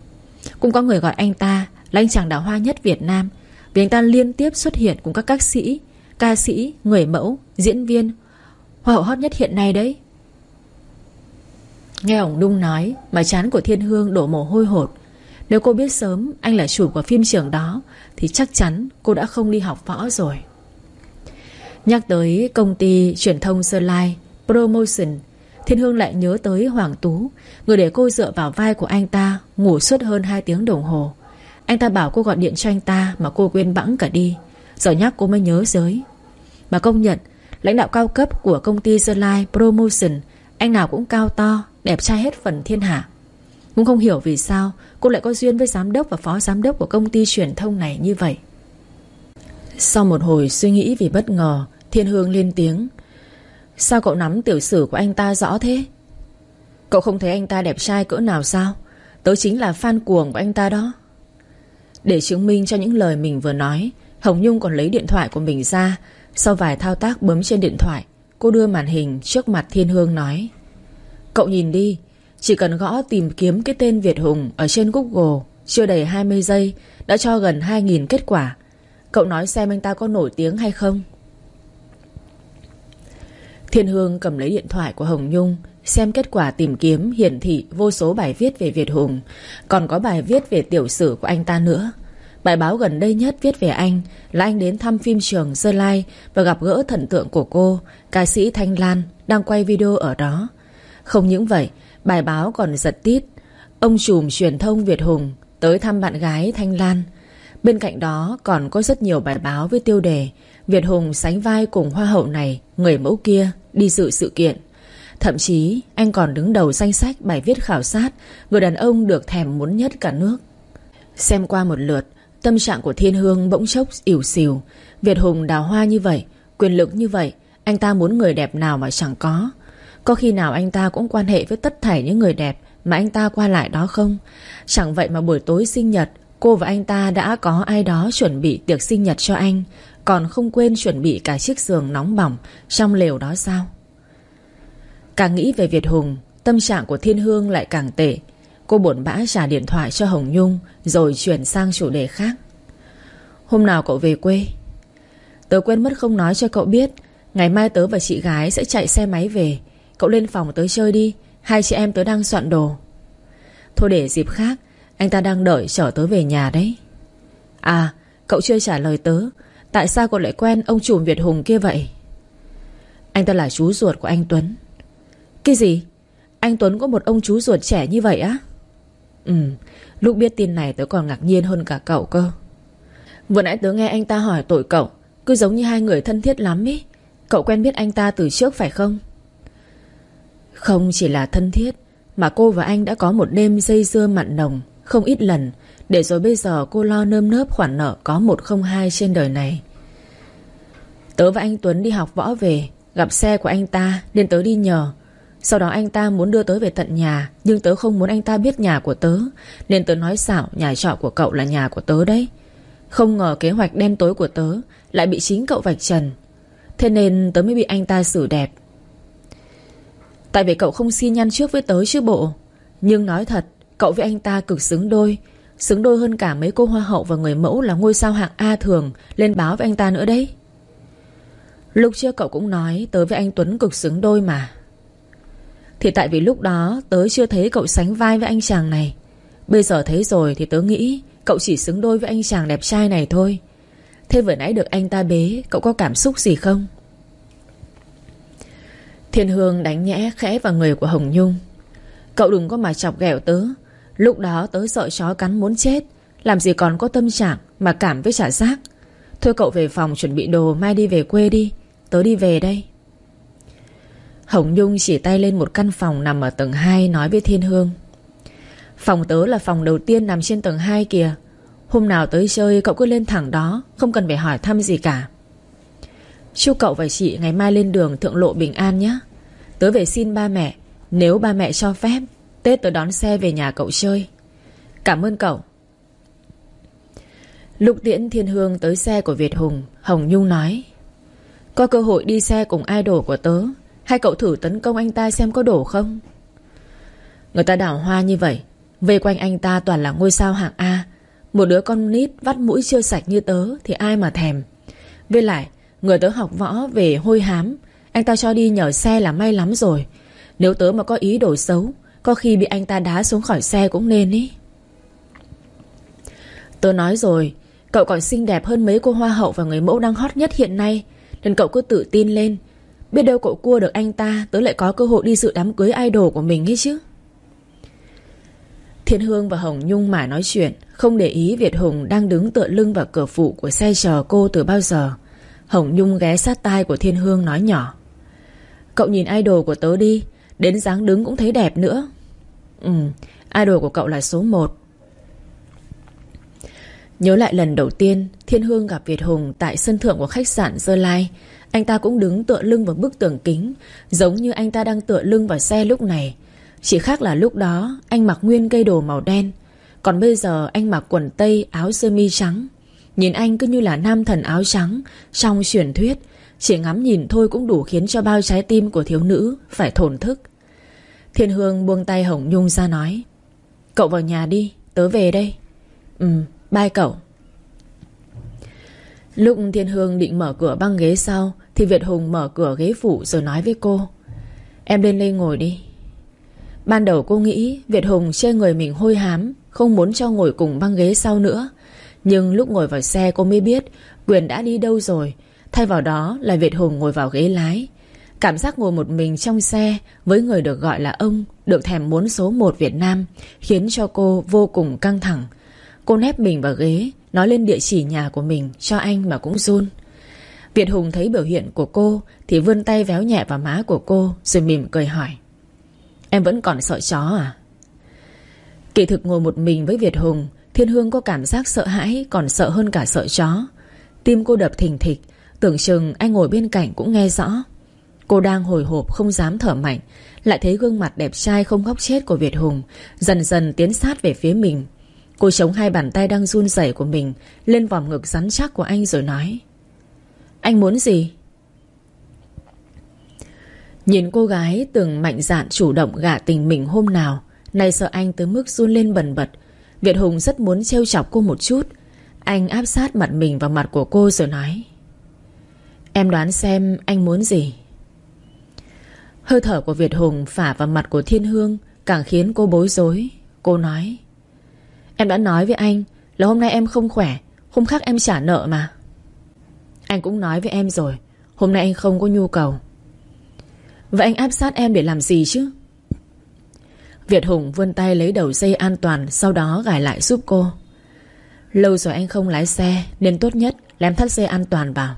Cũng có người gọi anh ta là anh chàng đào hoa nhất Việt Nam Vì anh ta liên tiếp xuất hiện cùng các các sĩ Ca sĩ, người mẫu, diễn viên. Hoa hậu hot nhất hiện nay đấy. Nghe ông Đung nói, Mà chán của Thiên Hương đổ mồ hôi hột. Nếu cô biết sớm anh là chủ của phim trường đó, Thì chắc chắn cô đã không đi học võ rồi. Nhắc tới công ty truyền thông Sơn Lai, Promotion, Thiên Hương lại nhớ tới Hoàng Tú, Người để cô dựa vào vai của anh ta Ngủ suốt hơn 2 tiếng đồng hồ. Anh ta bảo cô gọi điện cho anh ta Mà cô quên bẵng cả đi. Giờ nhắc cô mới nhớ giới. Mà công nhận, Lãnh đạo cao cấp của công ty Sơn Lai Promotion, Anh nào cũng cao to Đẹp trai hết phần thiên hạ. Cũng không hiểu vì sao Cô lại có duyên với giám đốc và phó giám đốc Của công ty truyền thông này như vậy. Sau một hồi suy nghĩ vì bất ngờ, Thiên Hương lên tiếng. Sao cậu nắm tiểu sử của anh ta rõ thế? Cậu không thấy anh ta đẹp trai cỡ nào sao? Tớ chính là fan cuồng của anh ta đó. Để chứng minh cho những lời mình vừa nói, Hồng Nhung còn lấy điện thoại của mình ra. Sau vài thao tác bấm trên điện thoại, Cô đưa màn hình trước mặt Thiên Hương nói. Cậu nhìn đi. Chỉ cần gõ tìm kiếm cái tên Việt Hùng Ở trên Google, Chưa đầy 20 giây, Đã cho gần 2.000 kết quả. Cậu nói xem anh ta có nổi tiếng hay không. Thiên Hương cầm lấy điện thoại của Hồng Nhung, Xem kết quả tìm kiếm hiển thị vô số bài viết về Việt Hùng. Còn có bài viết về tiểu sử của anh ta nữa. Bài báo gần đây nhất viết về anh Là anh đến thăm phim trường Sơ Lai Và gặp gỡ thần tượng của cô, Ca sĩ Thanh Lan Đang quay video ở đó. Không những vậy, Bài báo còn giật tít. Ông trùm truyền thông Việt Hùng Tới thăm bạn gái Thanh Lan. Bên cạnh đó còn có rất nhiều bài báo với tiêu đề Việt Hùng sánh vai cùng hoa hậu này, Người mẫu kia, đi dự sự kiện. Thậm chí, anh còn đứng đầu danh sách bài viết khảo sát Người đàn ông được thèm muốn nhất cả nước. Xem qua một lượt, Tâm trạng của Thiên Hương bỗng chốc ỉu xìu. Việt Hùng đào hoa như vậy, Quyền lực như vậy, Anh ta muốn người đẹp nào mà chẳng có. Có khi nào anh ta cũng quan hệ với tất thảy những người đẹp Mà anh ta qua lại đó không? Chẳng vậy mà buổi tối sinh nhật, Cô và anh ta đã có ai đó chuẩn bị tiệc sinh nhật cho anh, Còn không quên chuẩn bị cả chiếc giường nóng bỏng Trong lều đó sao? Càng nghĩ về Việt Hùng, Tâm trạng của Thiên Hương lại càng tệ. Cô buồn bã trả điện thoại cho Hồng Nhung Rồi chuyển sang chủ đề khác. Hôm nào cậu về quê? Tớ quên mất không nói cho cậu biết, Ngày mai tớ và chị gái sẽ chạy xe máy về. Cậu lên phòng tới chơi đi, Hai chị em tớ đang soạn đồ. Thôi để dịp khác, Anh ta đang đợi chở tớ về nhà đấy. À cậu chưa trả lời tớ, Tại sao cậu lại quen ông trùm Việt Hùng kia vậy? Anh ta là chú ruột của anh Tuấn. Cái gì? Anh Tuấn có một ông chú ruột trẻ như vậy á? Ừ Lúc biết tin này tớ còn ngạc nhiên hơn cả cậu cơ. Vừa nãy tớ nghe anh ta hỏi tội cậu, Cứ giống như hai người thân thiết lắm ý. Cậu quen biết anh ta từ trước phải không? Không chỉ là thân thiết, Mà cô và anh đã có một đêm dây dưa mặn nồng, Không ít lần, Để rồi bây giờ cô lo nơm nớp khoản nợ Có một không hai trên đời này. Tớ và anh Tuấn đi học võ về, Gặp xe của anh ta Nên tớ đi nhờ. Sau đó anh ta muốn đưa tớ về tận nhà, Nhưng tớ không muốn anh ta biết nhà của tớ, Nên tớ nói xảo nhà trọ của cậu là nhà của tớ đấy. Không ngờ kế hoạch đen tối của tớ Lại bị chính cậu vạch trần. Thế nên tớ mới bị anh ta xử đẹp. Tại vì cậu không xin nhăn trước với tớ chứ bộ. Nhưng nói thật, Cậu với anh ta cực xứng đôi. Xứng đôi hơn cả mấy cô hoa hậu và người mẫu Là ngôi sao hạng A thường Lên báo với anh ta nữa đấy. Lúc trước cậu cũng nói Tớ với anh Tuấn cực xứng đôi mà. Thì tại vì lúc đó Tớ chưa thấy cậu sánh vai với anh chàng này. Bây giờ thấy rồi thì tớ nghĩ Cậu chỉ xứng đôi với anh chàng đẹp trai này thôi. Thế vừa nãy được anh ta bế, Cậu có cảm xúc gì không? Thiên Hương đánh nhẽ khẽ vào người của Hồng Nhung. Cậu đừng có mà chọc ghẹo tớ. Lúc đó tớ sợ chó cắn muốn chết. Làm gì còn có tâm trạng Mà cảm với trả giác Thôi cậu về phòng chuẩn bị đồ, mai đi về quê đi. Tớ đi về đây. Hồng Nhung chỉ tay lên một căn phòng Nằm ở tầng 2 nói với Thiên Hương. Phòng tớ là phòng đầu tiên nằm trên tầng 2 kìa. Hôm nào tới chơi, cậu cứ lên thẳng đó, Không cần phải hỏi thăm gì cả. Chúc cậu và chị ngày mai lên đường Thượng lộ bình an nhé. Tớ về xin ba mẹ. Nếu ba mẹ cho phép, Tết tớ đón xe về nhà cậu chơi. Cảm ơn cậu. Lúc tiễn thiên hương tới xe của Việt Hùng, Hồng Nhung nói, Có cơ hội đi xe cùng idol của tớ Hay cậu thử tấn công anh ta xem có đổ không? Người ta đào hoa như vậy, Vây quanh anh ta toàn là ngôi sao hạng A. Một đứa con nít vắt mũi chưa sạch như tớ Thì ai mà thèm. Với lại Người tớ học võ về hôi hám. Anh ta cho đi nhờ xe là may lắm rồi. Nếu tớ mà có ý đồ xấu, Có khi bị anh ta đá xuống khỏi xe cũng nên ý. Tớ nói rồi, Cậu còn xinh đẹp hơn mấy cô hoa hậu Và người mẫu đang hot nhất hiện nay, Nên cậu cứ tự tin lên. Biết đâu cậu cua được anh ta, Tớ lại có cơ hội đi dự đám cưới idol của mình ấy chứ. Thiên Hương và Hồng Nhung mãi nói chuyện, Không để ý Việt Hùng đang đứng tựa lưng vào cửa phụ của xe chờ cô từ bao giờ. Hồng Nhung ghé sát tai của Thiên Hương nói nhỏ. Cậu nhìn idol của tớ đi, Đến dáng đứng cũng thấy đẹp nữa. Ừ Idol của cậu là số 1 Nhớ lại lần đầu tiên Thiên Hương gặp Việt Hùng Tại sân thượng của khách sạn Dơ Lai Anh ta cũng đứng tựa lưng vào bức tường kính, Giống như anh ta đang tựa lưng vào xe lúc này. Chỉ khác là lúc đó, Anh mặc nguyên cây đồ màu đen, Còn bây giờ anh mặc quần tây áo sơ mi trắng. Nhìn anh cứ như là nam thần áo trắng, Trong truyền thuyết, Chỉ ngắm nhìn thôi cũng đủ khiến cho bao trái tim của thiếu nữ Phải thổn thức. Thiên Hương buông tay Hồng Nhung ra nói, Cậu vào nhà đi, Tớ về đây. Ừ bye cậu. Lúc Thiên Hương định mở cửa băng ghế sau, Thì Việt Hùng mở cửa ghế phụ rồi nói với cô, Em lên đây ngồi đi. Ban đầu cô nghĩ Việt Hùng chê người mình hôi hám, Không muốn cho ngồi cùng băng ghế sau nữa nhưng lúc ngồi vào xe cô mới biết Quyền đã đi đâu rồi. Thay vào đó là Việt Hùng ngồi vào ghế lái. Cảm giác ngồi một mình trong xe Với người được gọi là ông Được thèm muốn số 1 Việt Nam Khiến cho cô vô cùng căng thẳng. Cô nép mình vào ghế, Nói lên địa chỉ nhà của mình cho anh mà cũng run. Việt Hùng thấy biểu hiện của cô Thì vươn tay véo nhẹ vào má của cô Rồi mỉm cười hỏi. Em vẫn còn sợ chó à? Kỳ thực ngồi một mình với Việt Hùng Thiên Hương có cảm giác sợ hãi, Còn sợ hơn cả sợ chó. Tim cô đập thình thịch, Tưởng chừng anh ngồi bên cạnh cũng nghe rõ. Cô đang hồi hộp không dám thở mạnh, Lại thấy gương mặt đẹp trai không góc chết của Việt Hùng Dần dần tiến sát về phía mình. Cô chống hai bàn tay đang run rẩy của mình Lên vòng ngực rắn chắc của anh rồi nói, Anh muốn gì? Nhìn cô gái từng mạnh dạn chủ động gả tình mình hôm nào, Nay sợ anh tới mức run lên bần bật Việt Hùng rất muốn trêu chọc cô một chút. Anh áp sát mặt mình vào mặt của cô rồi nói. Em đoán xem anh muốn gì? Hơi thở của Việt Hùng phả vào mặt của Thiên Hương, Càng khiến cô bối rối. Cô nói, Em đã nói với anh là hôm nay em không khỏe, Hôm khác em trả nợ mà. Anh cũng nói với em rồi, Hôm nay anh không có nhu cầu. Vậy anh áp sát em để làm gì chứ? Việt Hùng vươn tay lấy đầu dây an toàn, Sau đó gài lại giúp cô. Lâu rồi anh không lái xe, Nên tốt nhất lém thắt dây an toàn vào.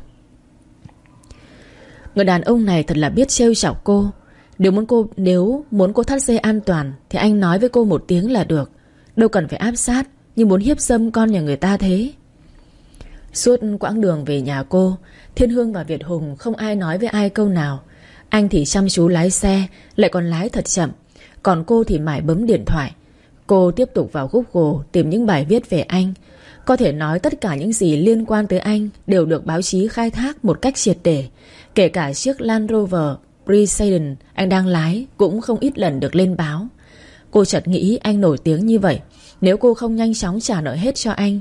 Người đàn ông này thật là biết trêu chọc cô. Nếu muốn cô nếu muốn cô thắt dây an toàn, Thì anh nói với cô một tiếng là được. Đâu cần phải áp sát nhưng muốn hiếp dâm con nhà người ta thế. Suốt quãng đường về nhà cô, Thiên Hương và Việt Hùng không ai nói với ai câu nào. Anh thì chăm chú lái xe, Lại còn lái thật chậm. Còn cô thì mãi bấm điện thoại. Cô tiếp tục vào Google tìm những bài viết về anh. Có thể nói tất cả những gì liên quan tới anh Đều được báo chí khai thác một cách triệt để. Kể cả chiếc Land Rover President anh đang lái Cũng không ít lần được lên báo. Cô chợt nghĩ anh nổi tiếng như vậy. Nếu cô không nhanh chóng trả nợ hết cho anh